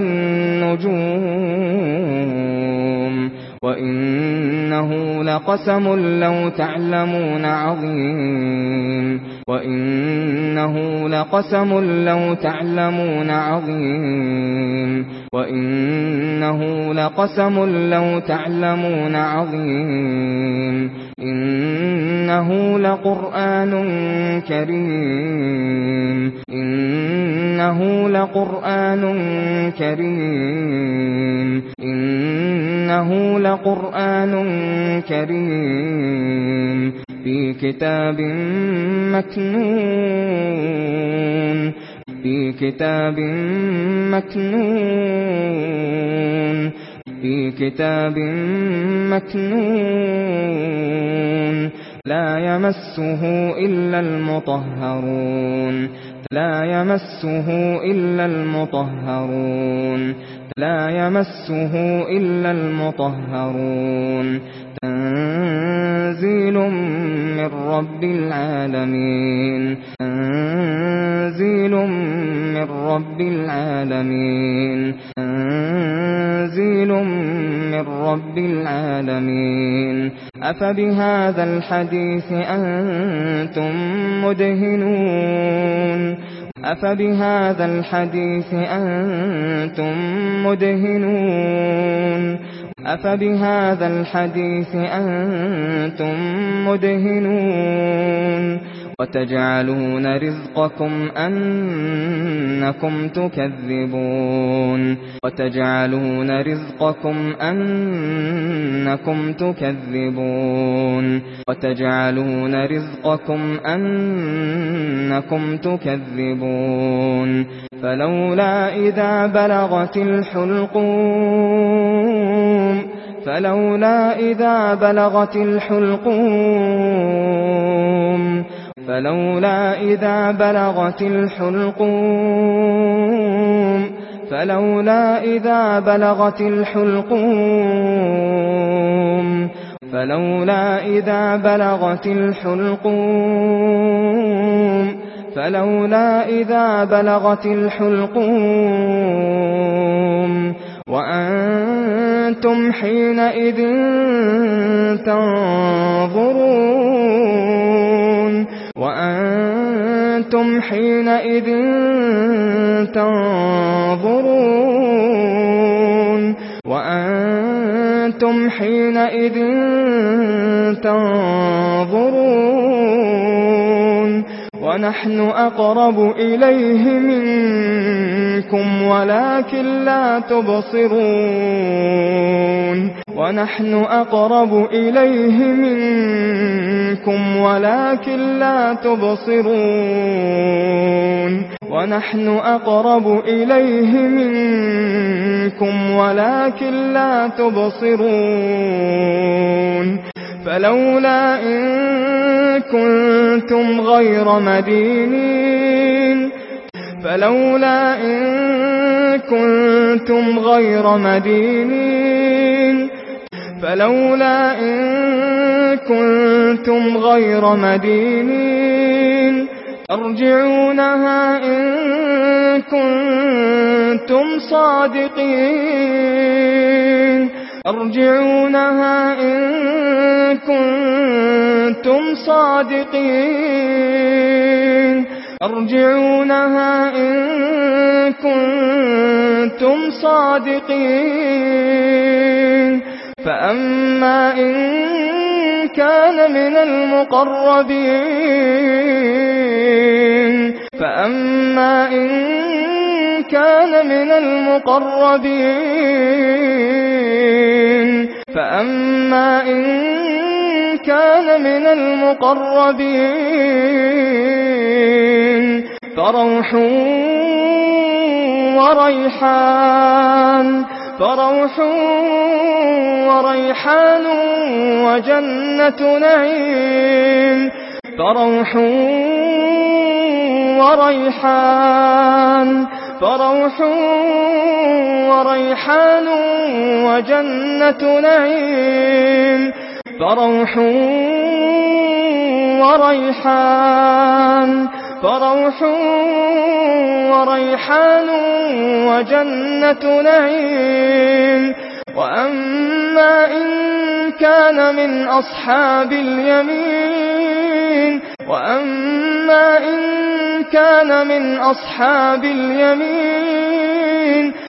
النجوم وإنه لقسم لو تعلمون عظيم وإنه لقسم لو تعلمون عظيم وَإِنَّهُ لَقَسَمٌ لَّوْ تَعْلَمُونَ عَظِيمٌ إِنَّهُ لَقُرْآنٌ كَرِيمٌ إِنَّهُ لَقُرْآنٌ كَرِيمٌ إِنَّهُ لَقُرْآنٌ كَرِيمٌ فِي كِتَابٍ مَّكْنُونٍ في كتاب مكنون في كتاب مكنون لا يمسه إلا المطهرون. لا يمسه إلا المطهرون. لا يمسه إلا المطهرون. تنزيل من رب العالمين. تنزيل من رب العالمين. تنزيل من رب العالمين. أفبهذا الحديث الحديث أنتم مدهنون. أفبهذا الحديث أنتم مدهنون. أفبهذا الحديث أنتم مدهنون. وتجعلون رزقكم أنكم تكذبون وتجعلون رزقكم أنكم تكذبون وتجعلون رزقكم أنكم تكذبون فلولا إذا بلغت الحلقوم فلولا إذا بلغت الحلقوم فلولا إذا بلغت الحلقوم فلولا إذا بلغت الحلقوم فلولا إذا بلغت الحلقوم فلولا إذا بلغت الحلقوم. وأنتم حينئذ تنظرون وأنتم حينئذ تنظرون وأنتم حينئذ تنظرون ونحن أقرب إليه منكم مِنْكُمْ وَلَكِنْ لَا تُبْصِرُونَ وَنَحْنُ أَقْرَبُ إِلَيْهِ مِنْكُمْ وَلَكِنْ لَا تُبْصِرُونَ وَنَحْنُ أَقْرَبُ إِلَيْهِ مِنْكُمْ وَلَكِنْ لَا تُبْصِرُونَ فلولا إن كنتم غير مدينين فلولا إن كنتم غير مدينين. فلولا إن كنتم غير مدينين. ترجعونها إن كنتم صادقين. أرجعونها إن كنتم صادقين. ارجعونها إن كنتم صادقين. فأما إن كان من المقربين. فأما إن كان من المقربين. فأما إن كان من المقربين. فروح وريحان. فروح وريحان وجنة نعيم. فروح وريحان. فروح وريحان وجنة نعيم. فروح وريحان. فروح وريحان وجنة نعيم. وأما إن كان من أصحاب اليمين. وأما إن كان من أصحاب اليمين.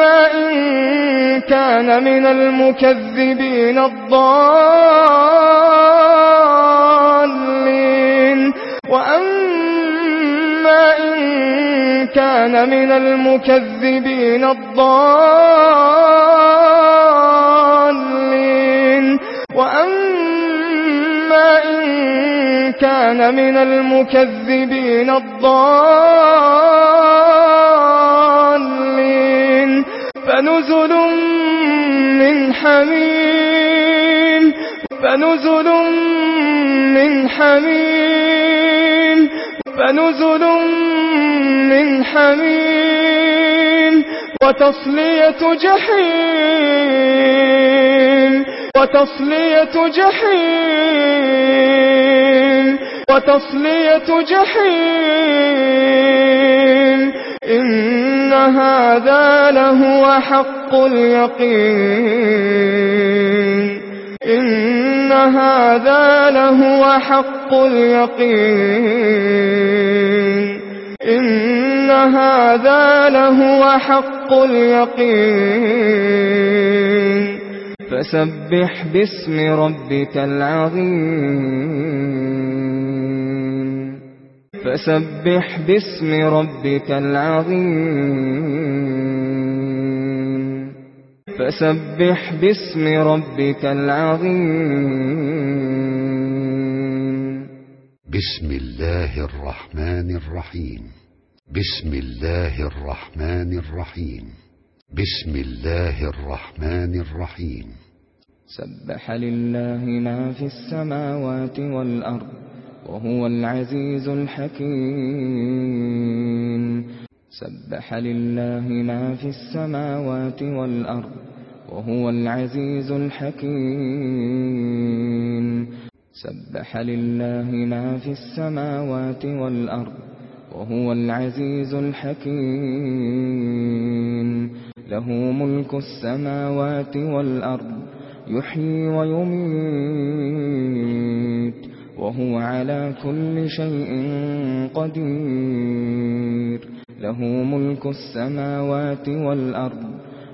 إنما إن كان من المكذبين الضالين وأما إن كان من المكذبين الضالين وأما إما إن كان من المكذبين الضالين فنزل من حميم فنزل من حميم فنزل من حميم وتصلية جحيم وتصلية جحيم وتصلية جحيم إن هذا لهو حق اليقين إن هذا لهو حق اليقين إن هذا لهو حق اليقين فسبح باسم ربك العظيم فسبح باسم ربك العظيم فسبح باسم ربك العظيم. بسم الله الرحمن الرحيم. بسم الله الرحمن الرحيم. بسم الله الرحمن الرحيم. سبح لله ما في السماوات والأرض وهو العزيز الحكيم. سبح لله ما في السماوات والأرض وهو العزيز الحكيم. سبح لله ما في السماوات والأرض وهو العزيز الحكيم. له ملك السماوات والأرض يحيي ويميت وهو على كل شيء قدير. له ملك السماوات والأرض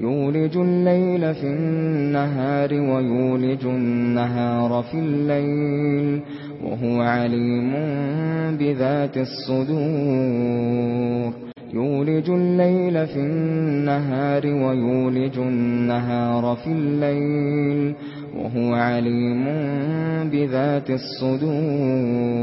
يولج الليل في النهار ويولج النهار في الليل وهو عليم بذات الصدور. يولج الليل في النهار ويولج النهار في الليل وهو عليم بذات الصدور.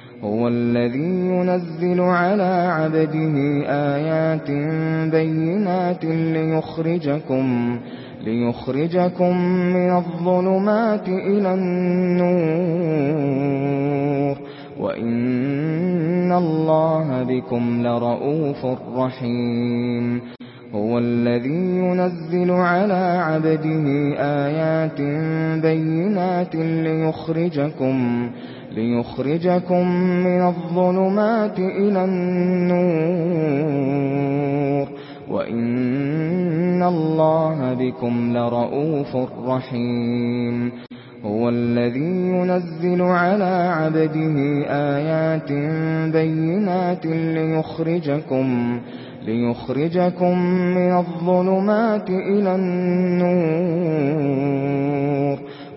هو الذي ينزل على عبده آيات بينات ليخرجكم ليخرجكم من الظلمات إلى النور وإن الله بكم لَرَءُوفٌ رحيم هو الذي ينزل على عبده آيات بينات ليخرجكم من ليخرجكم من الظلمات إلى النور. وإن الله بكم لَرَءُوفٌ رحيم. هو الذي ينزل على عبده آيات بينات ليخرجكم ليخرجكم من الظلمات إلى النور.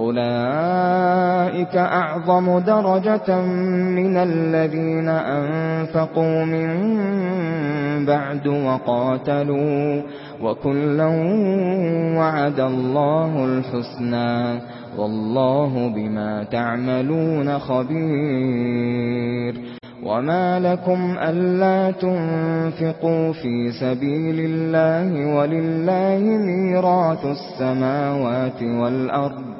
أولئك أعظم درجة من الذين أنفقوا من بعد وقاتلوا وكلا وعد الله الحسنى والله بما تعملون خبير وما لكم ألا تنفقوا في سبيل الله ولله ميراث السماوات والأرض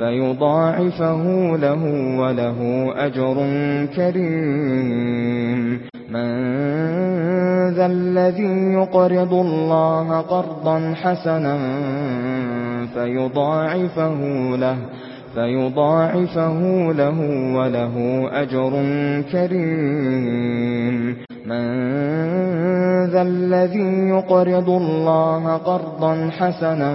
فيضاعفه له وله أجر كريم. من ذا الذي يقرض الله قرضا حسنا فيضاعفه له فيضاعفه له وله أجر كريم. من ذا الذي يقرض الله قرضا حسنا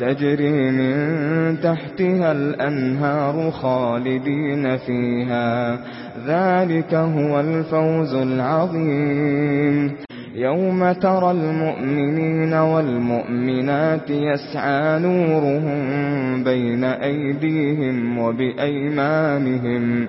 تجري من تحتها الأنهار خالدين فيها. ذلك هو الفوز العظيم. يوم ترى المؤمنين والمؤمنات يسعى نورهم بين أيديهم وبأيمانهم. وبأيمانهم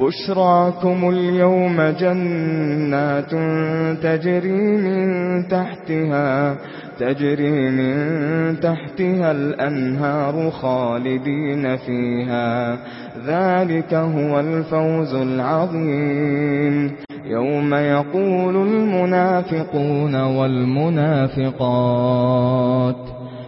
بشراكم اليوم جنات تجري من تحتها تجري من تحتها الأنهار خالدين فيها ذلك هو الفوز العظيم. يوم يقول المنافقون والمنافقات.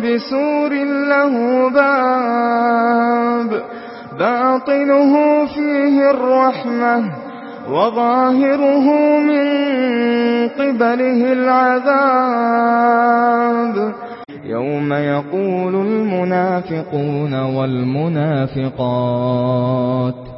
بسور له باب. باطنه فيه الرحمة وظاهره من قبله العذاب. يوم يقول المنافقون والمنافقات.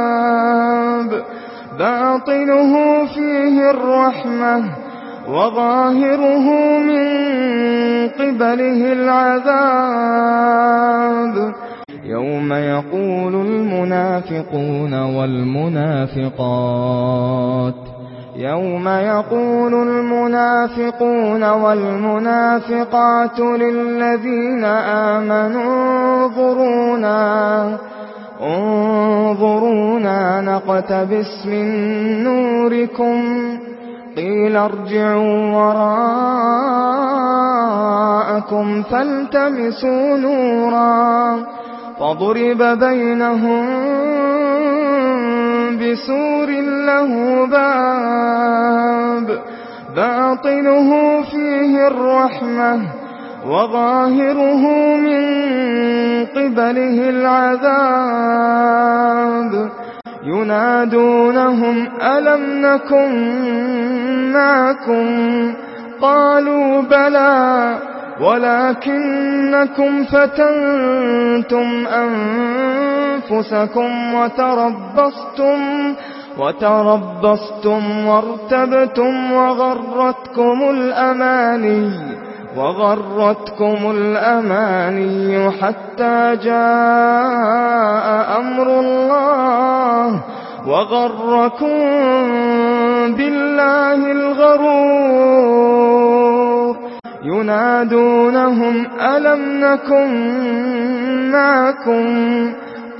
باطنه فيه الرحمة وظاهره من قبله العذاب. يوم يقول المنافقون والمنافقات. يَوْمَ يَقُولُ الْمُنَافِقُونَ وَالْمُنَافِقَاتُ لِلَّذِينَ آمَنُوا انظُرُونَا. انظرونا نقتبس من نوركم قيل ارجعوا وراءكم فالتمسوا نورا فضرب بينهم بسور له باب باطنه فيه الرحمة وظاهره من قبله العذاب. ينادونهم ألم نكن معكم؟ قالوا بلى ولكنكم فتنتم أنفسكم وتربصتم وتربصتم وارتبتم وغرتكم الأماني. وغرتكم الأماني حتى جاء أمر الله وغركم بالله الغرور ينادونهم ألم نكن معكم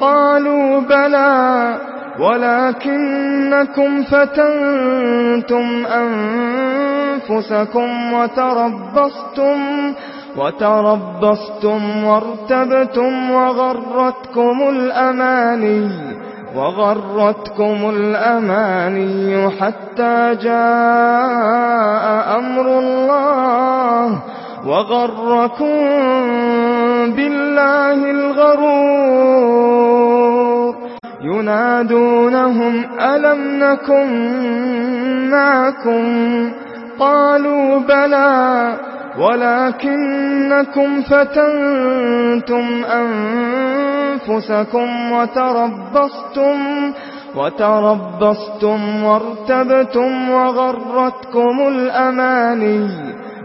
قالوا بلى ولكنكم فتنتم أنفسكم وتربصتم وتربصتم وارتبتم وغرتكم الأماني وغرتكم الأماني حتى جاء أمر الله وغركم بالله الغرور ينادونهم ألم نكن معكم؟ قالوا بلى ولكنكم فتنتم أنفسكم وتربصتم وتربصتم وارتبتم وغرتكم الأماني.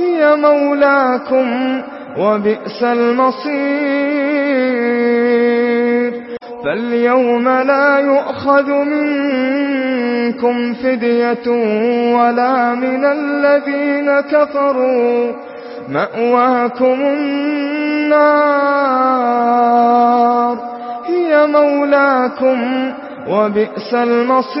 هي مولاكم وبئس المصير فاليوم لا يؤخذ منكم فدية ولا من الذين كفروا مأواكم النار هي مولاكم وبئس المصير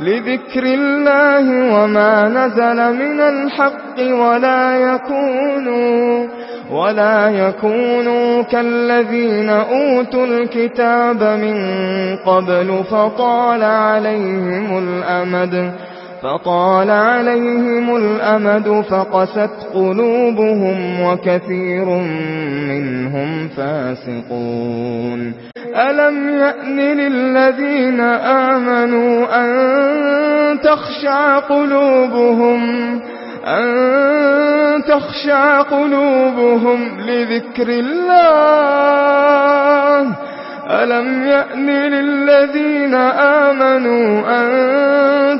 لذكر الله وما نزل من الحق ولا يكونوا ولا يكونوا كالذين أوتوا الكتاب من قبل فطال عليهم الأمد فطال عليهم الأمد فقست قلوبهم وكثير منهم فاسقون. ألم يأن للذين آمنوا أن تخشع قلوبهم أن تخشع قلوبهم لذكر الله؟ ألم يأن للذين آمنوا أن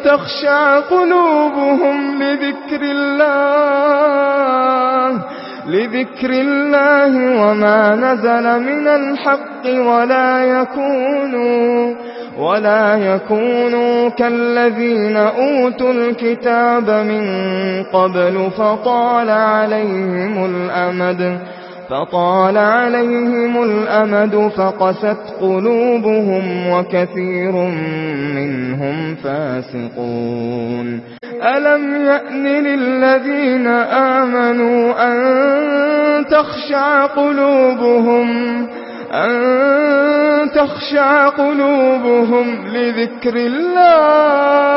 تخشع قلوبهم لذكر الله لذكر الله وما نزل من الحق ولا يكونوا ولا يكونوا كالذين أوتوا الكتاب من قبل فطال عليهم الأمد. فطال عليهم الأمد فقست قلوبهم وكثير منهم فاسقون. ألم يأن للذين آمنوا أن تخشع قلوبهم أن تخشع قلوبهم لذكر الله؟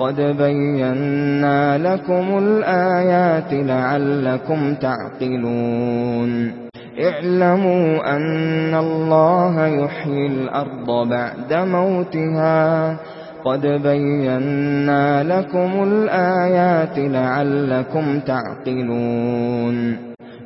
قَدْ بَيَّنَّا لَكُمُ الْآيَاتِ لَعَلَّكُمْ تَعْقِلُونَ. اعْلَمُوا أَنَّ اللَّهَ يُحْيِي الْأَرْضَ بَعْدَ مَوْتِهَا. قَدْ بَيَّنَّا لَكُمُ الْآيَاتِ لَعَلَّكُمْ تَعْقِلُونَ.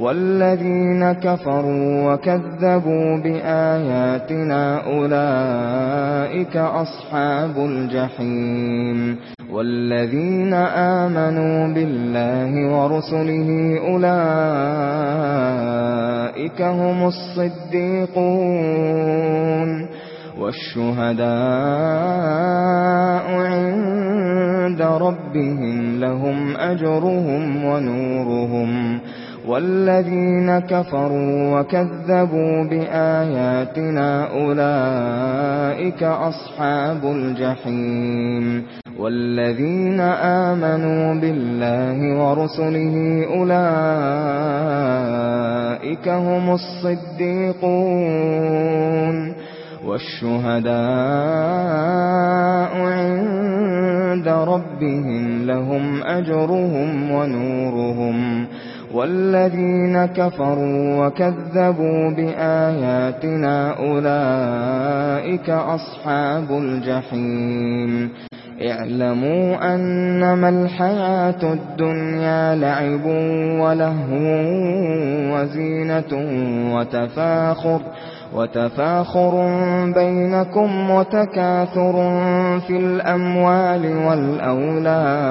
والذين كفروا وكذبوا بآياتنا أولئك أصحاب الجحيم والذين آمنوا بالله ورسله أولئك هم الصديقون والشهداء عند ربهم لهم أجرهم ونورهم والذين كفروا وكذبوا بآياتنا أولئك أصحاب الجحيم والذين آمنوا بالله ورسله أولئك هم الصديقون والشهداء عند ربهم لهم أجرهم ونورهم والذين كفروا وكذبوا بآياتنا أولئك أصحاب الجحيم اعلموا أنما الحياة الدنيا لعب ولهو وزينة وتفاخر وتفاخر بينكم وتكاثر في الأموال والأولاد۔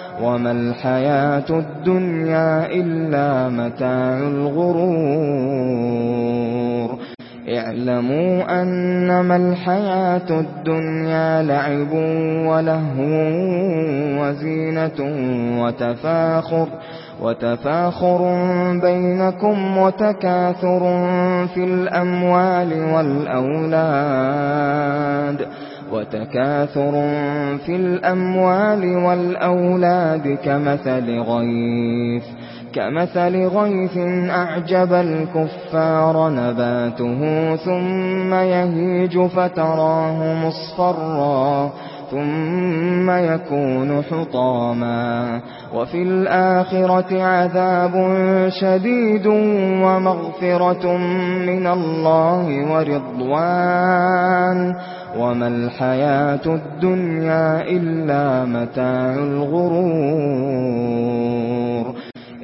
وما الحياة الدنيا إلا متاع الغرور اعلموا أنما الحياة الدنيا لعب وَلَهْوٌ وزينة وتفاخر وتفاخر بينكم وتكاثر في الأموال والأولاد وتكاثر في الأموال والأولاد كمثل غيث كمثل غيث أعجب الكفار نباته ثم يهيج فتراه مصفرا ثم يكون حطاما وفي الآخرة عذاب شديد ومغفرة من الله ورضوان وما الحياة الدنيا إلا متاع الغرور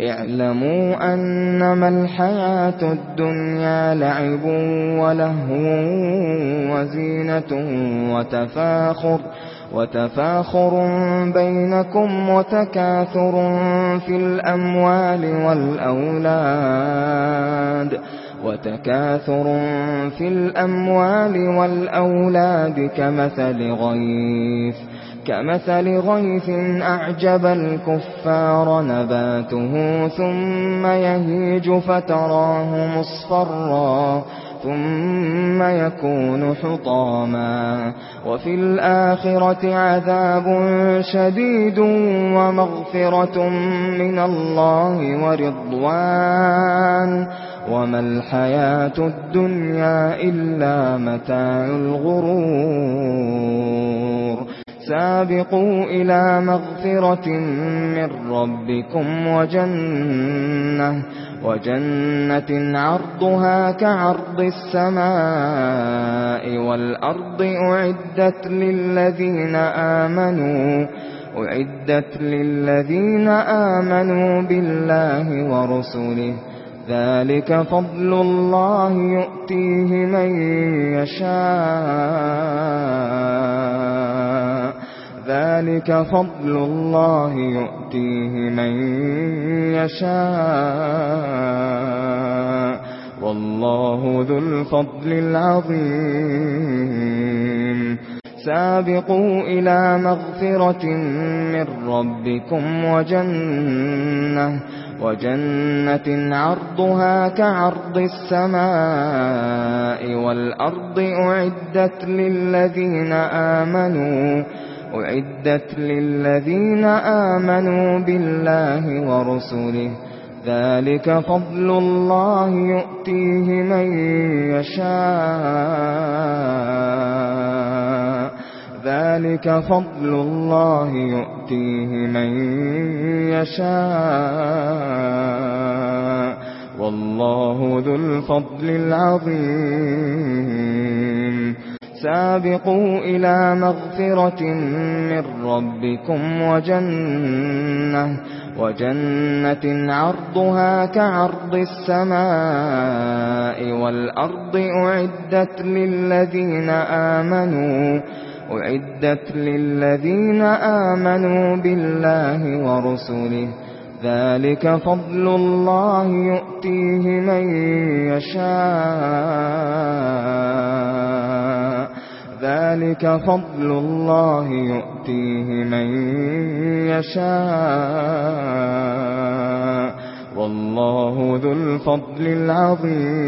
اعلموا أنما الحياة الدنيا لعب ولهو وزينة وتفاخر وتفاخر بينكم وتكاثر في الأموال والأولاد وتكاثر في الأموال والأولاد كمثل غيث كمثل غيث أعجب الكفار نباته ثم يهيج فتراه مصفرا ثم يكون حطاما. وفي الآخرة عذاب شديد ومغفرة من الله ورضوان. وما الحياة الدنيا إلا متاع الغرور سابقوا إلى مغفرة من ربكم وجنة وَجَنَّةٍ عَرْضُهَا كَعَرْضِ السَّمَاءِ وَالْأَرْضِ أُعِدَّتْ لِلَّذِينَ آمَنُوا أُعِدَّتْ لِلَّذِينَ آمَنُوا بِاللَّهِ وَرُسُلِهِ ذلك فضل الله يؤتيه من يشاء. ذلك فضل الله يؤتيه من يشاء. والله ذو الفضل العظيم. سابقوا إلى مغفرة من ربكم وجنة. وَجَنَّةٍ عَرْضُهَا كَعَرْضِ السَّمَاءِ وَالْأَرْضِ أُعِدَّتْ لِلَّذِينَ آمَنُوا أُعِدَّتْ لِلَّذِينَ آمَنُوا بِاللَّهِ وَرُسُلِهِ. ذَلِكَ فَضْلُ اللَّهِ يُؤْتِيهِ مَن يَشَاءُ. ذلك فضل الله يؤتيه من يشاء والله ذو الفضل العظيم سابقوا إلى مغفرة من ربكم وجنة وَجَنَّةٍ عَرْضُهَا كَعَرْضِ السَّمَاءِ وَالْأَرْضِ أُعِدَّتْ لِلَّذِينَ آمَنُوا أعدت للذين آمنوا بالله ورسله ذلك فضل الله يؤتيه من يشاء ذلك فضل الله يؤتيه من يشاء والله ذو الفضل العظيم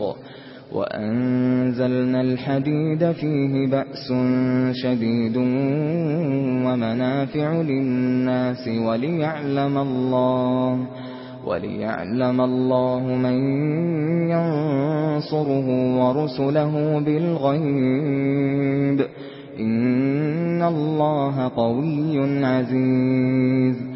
الْقِسْطَ وأنزلنا الحديد فيه بأس شديد ومنافع للناس وليعلم الله وليعلم الله من ينصره ورسله بالغيب إن الله قوي عزيز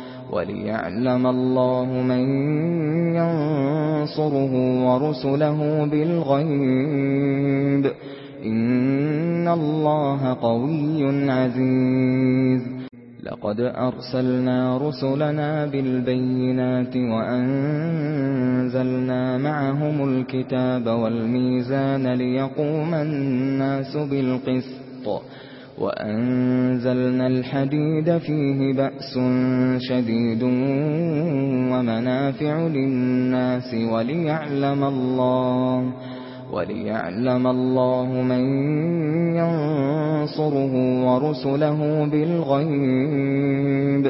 وليعلم الله من ينصره ورسله بالغيب إن الله قوي عزيز. لقد أرسلنا رسلنا بالبينات وأنزلنا معهم الكتاب والميزان ليقوم الناس بالقسط وأنزلنا الحديد فيه بأس شديد ومنافع للناس وليعلم الله وليعلم الله من ينصره ورسله بالغيب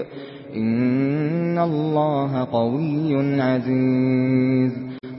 إن الله قوي عزيز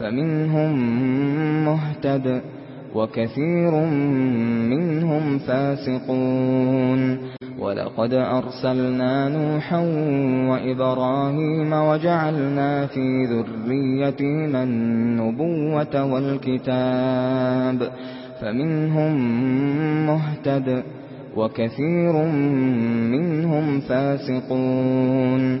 فمنهم مهتد وكثير منهم فاسقون ولقد أرسلنا نوحا وإبراهيم وجعلنا في ذريتهما النبوة والكتاب فمنهم مهتد وكثير منهم فاسقون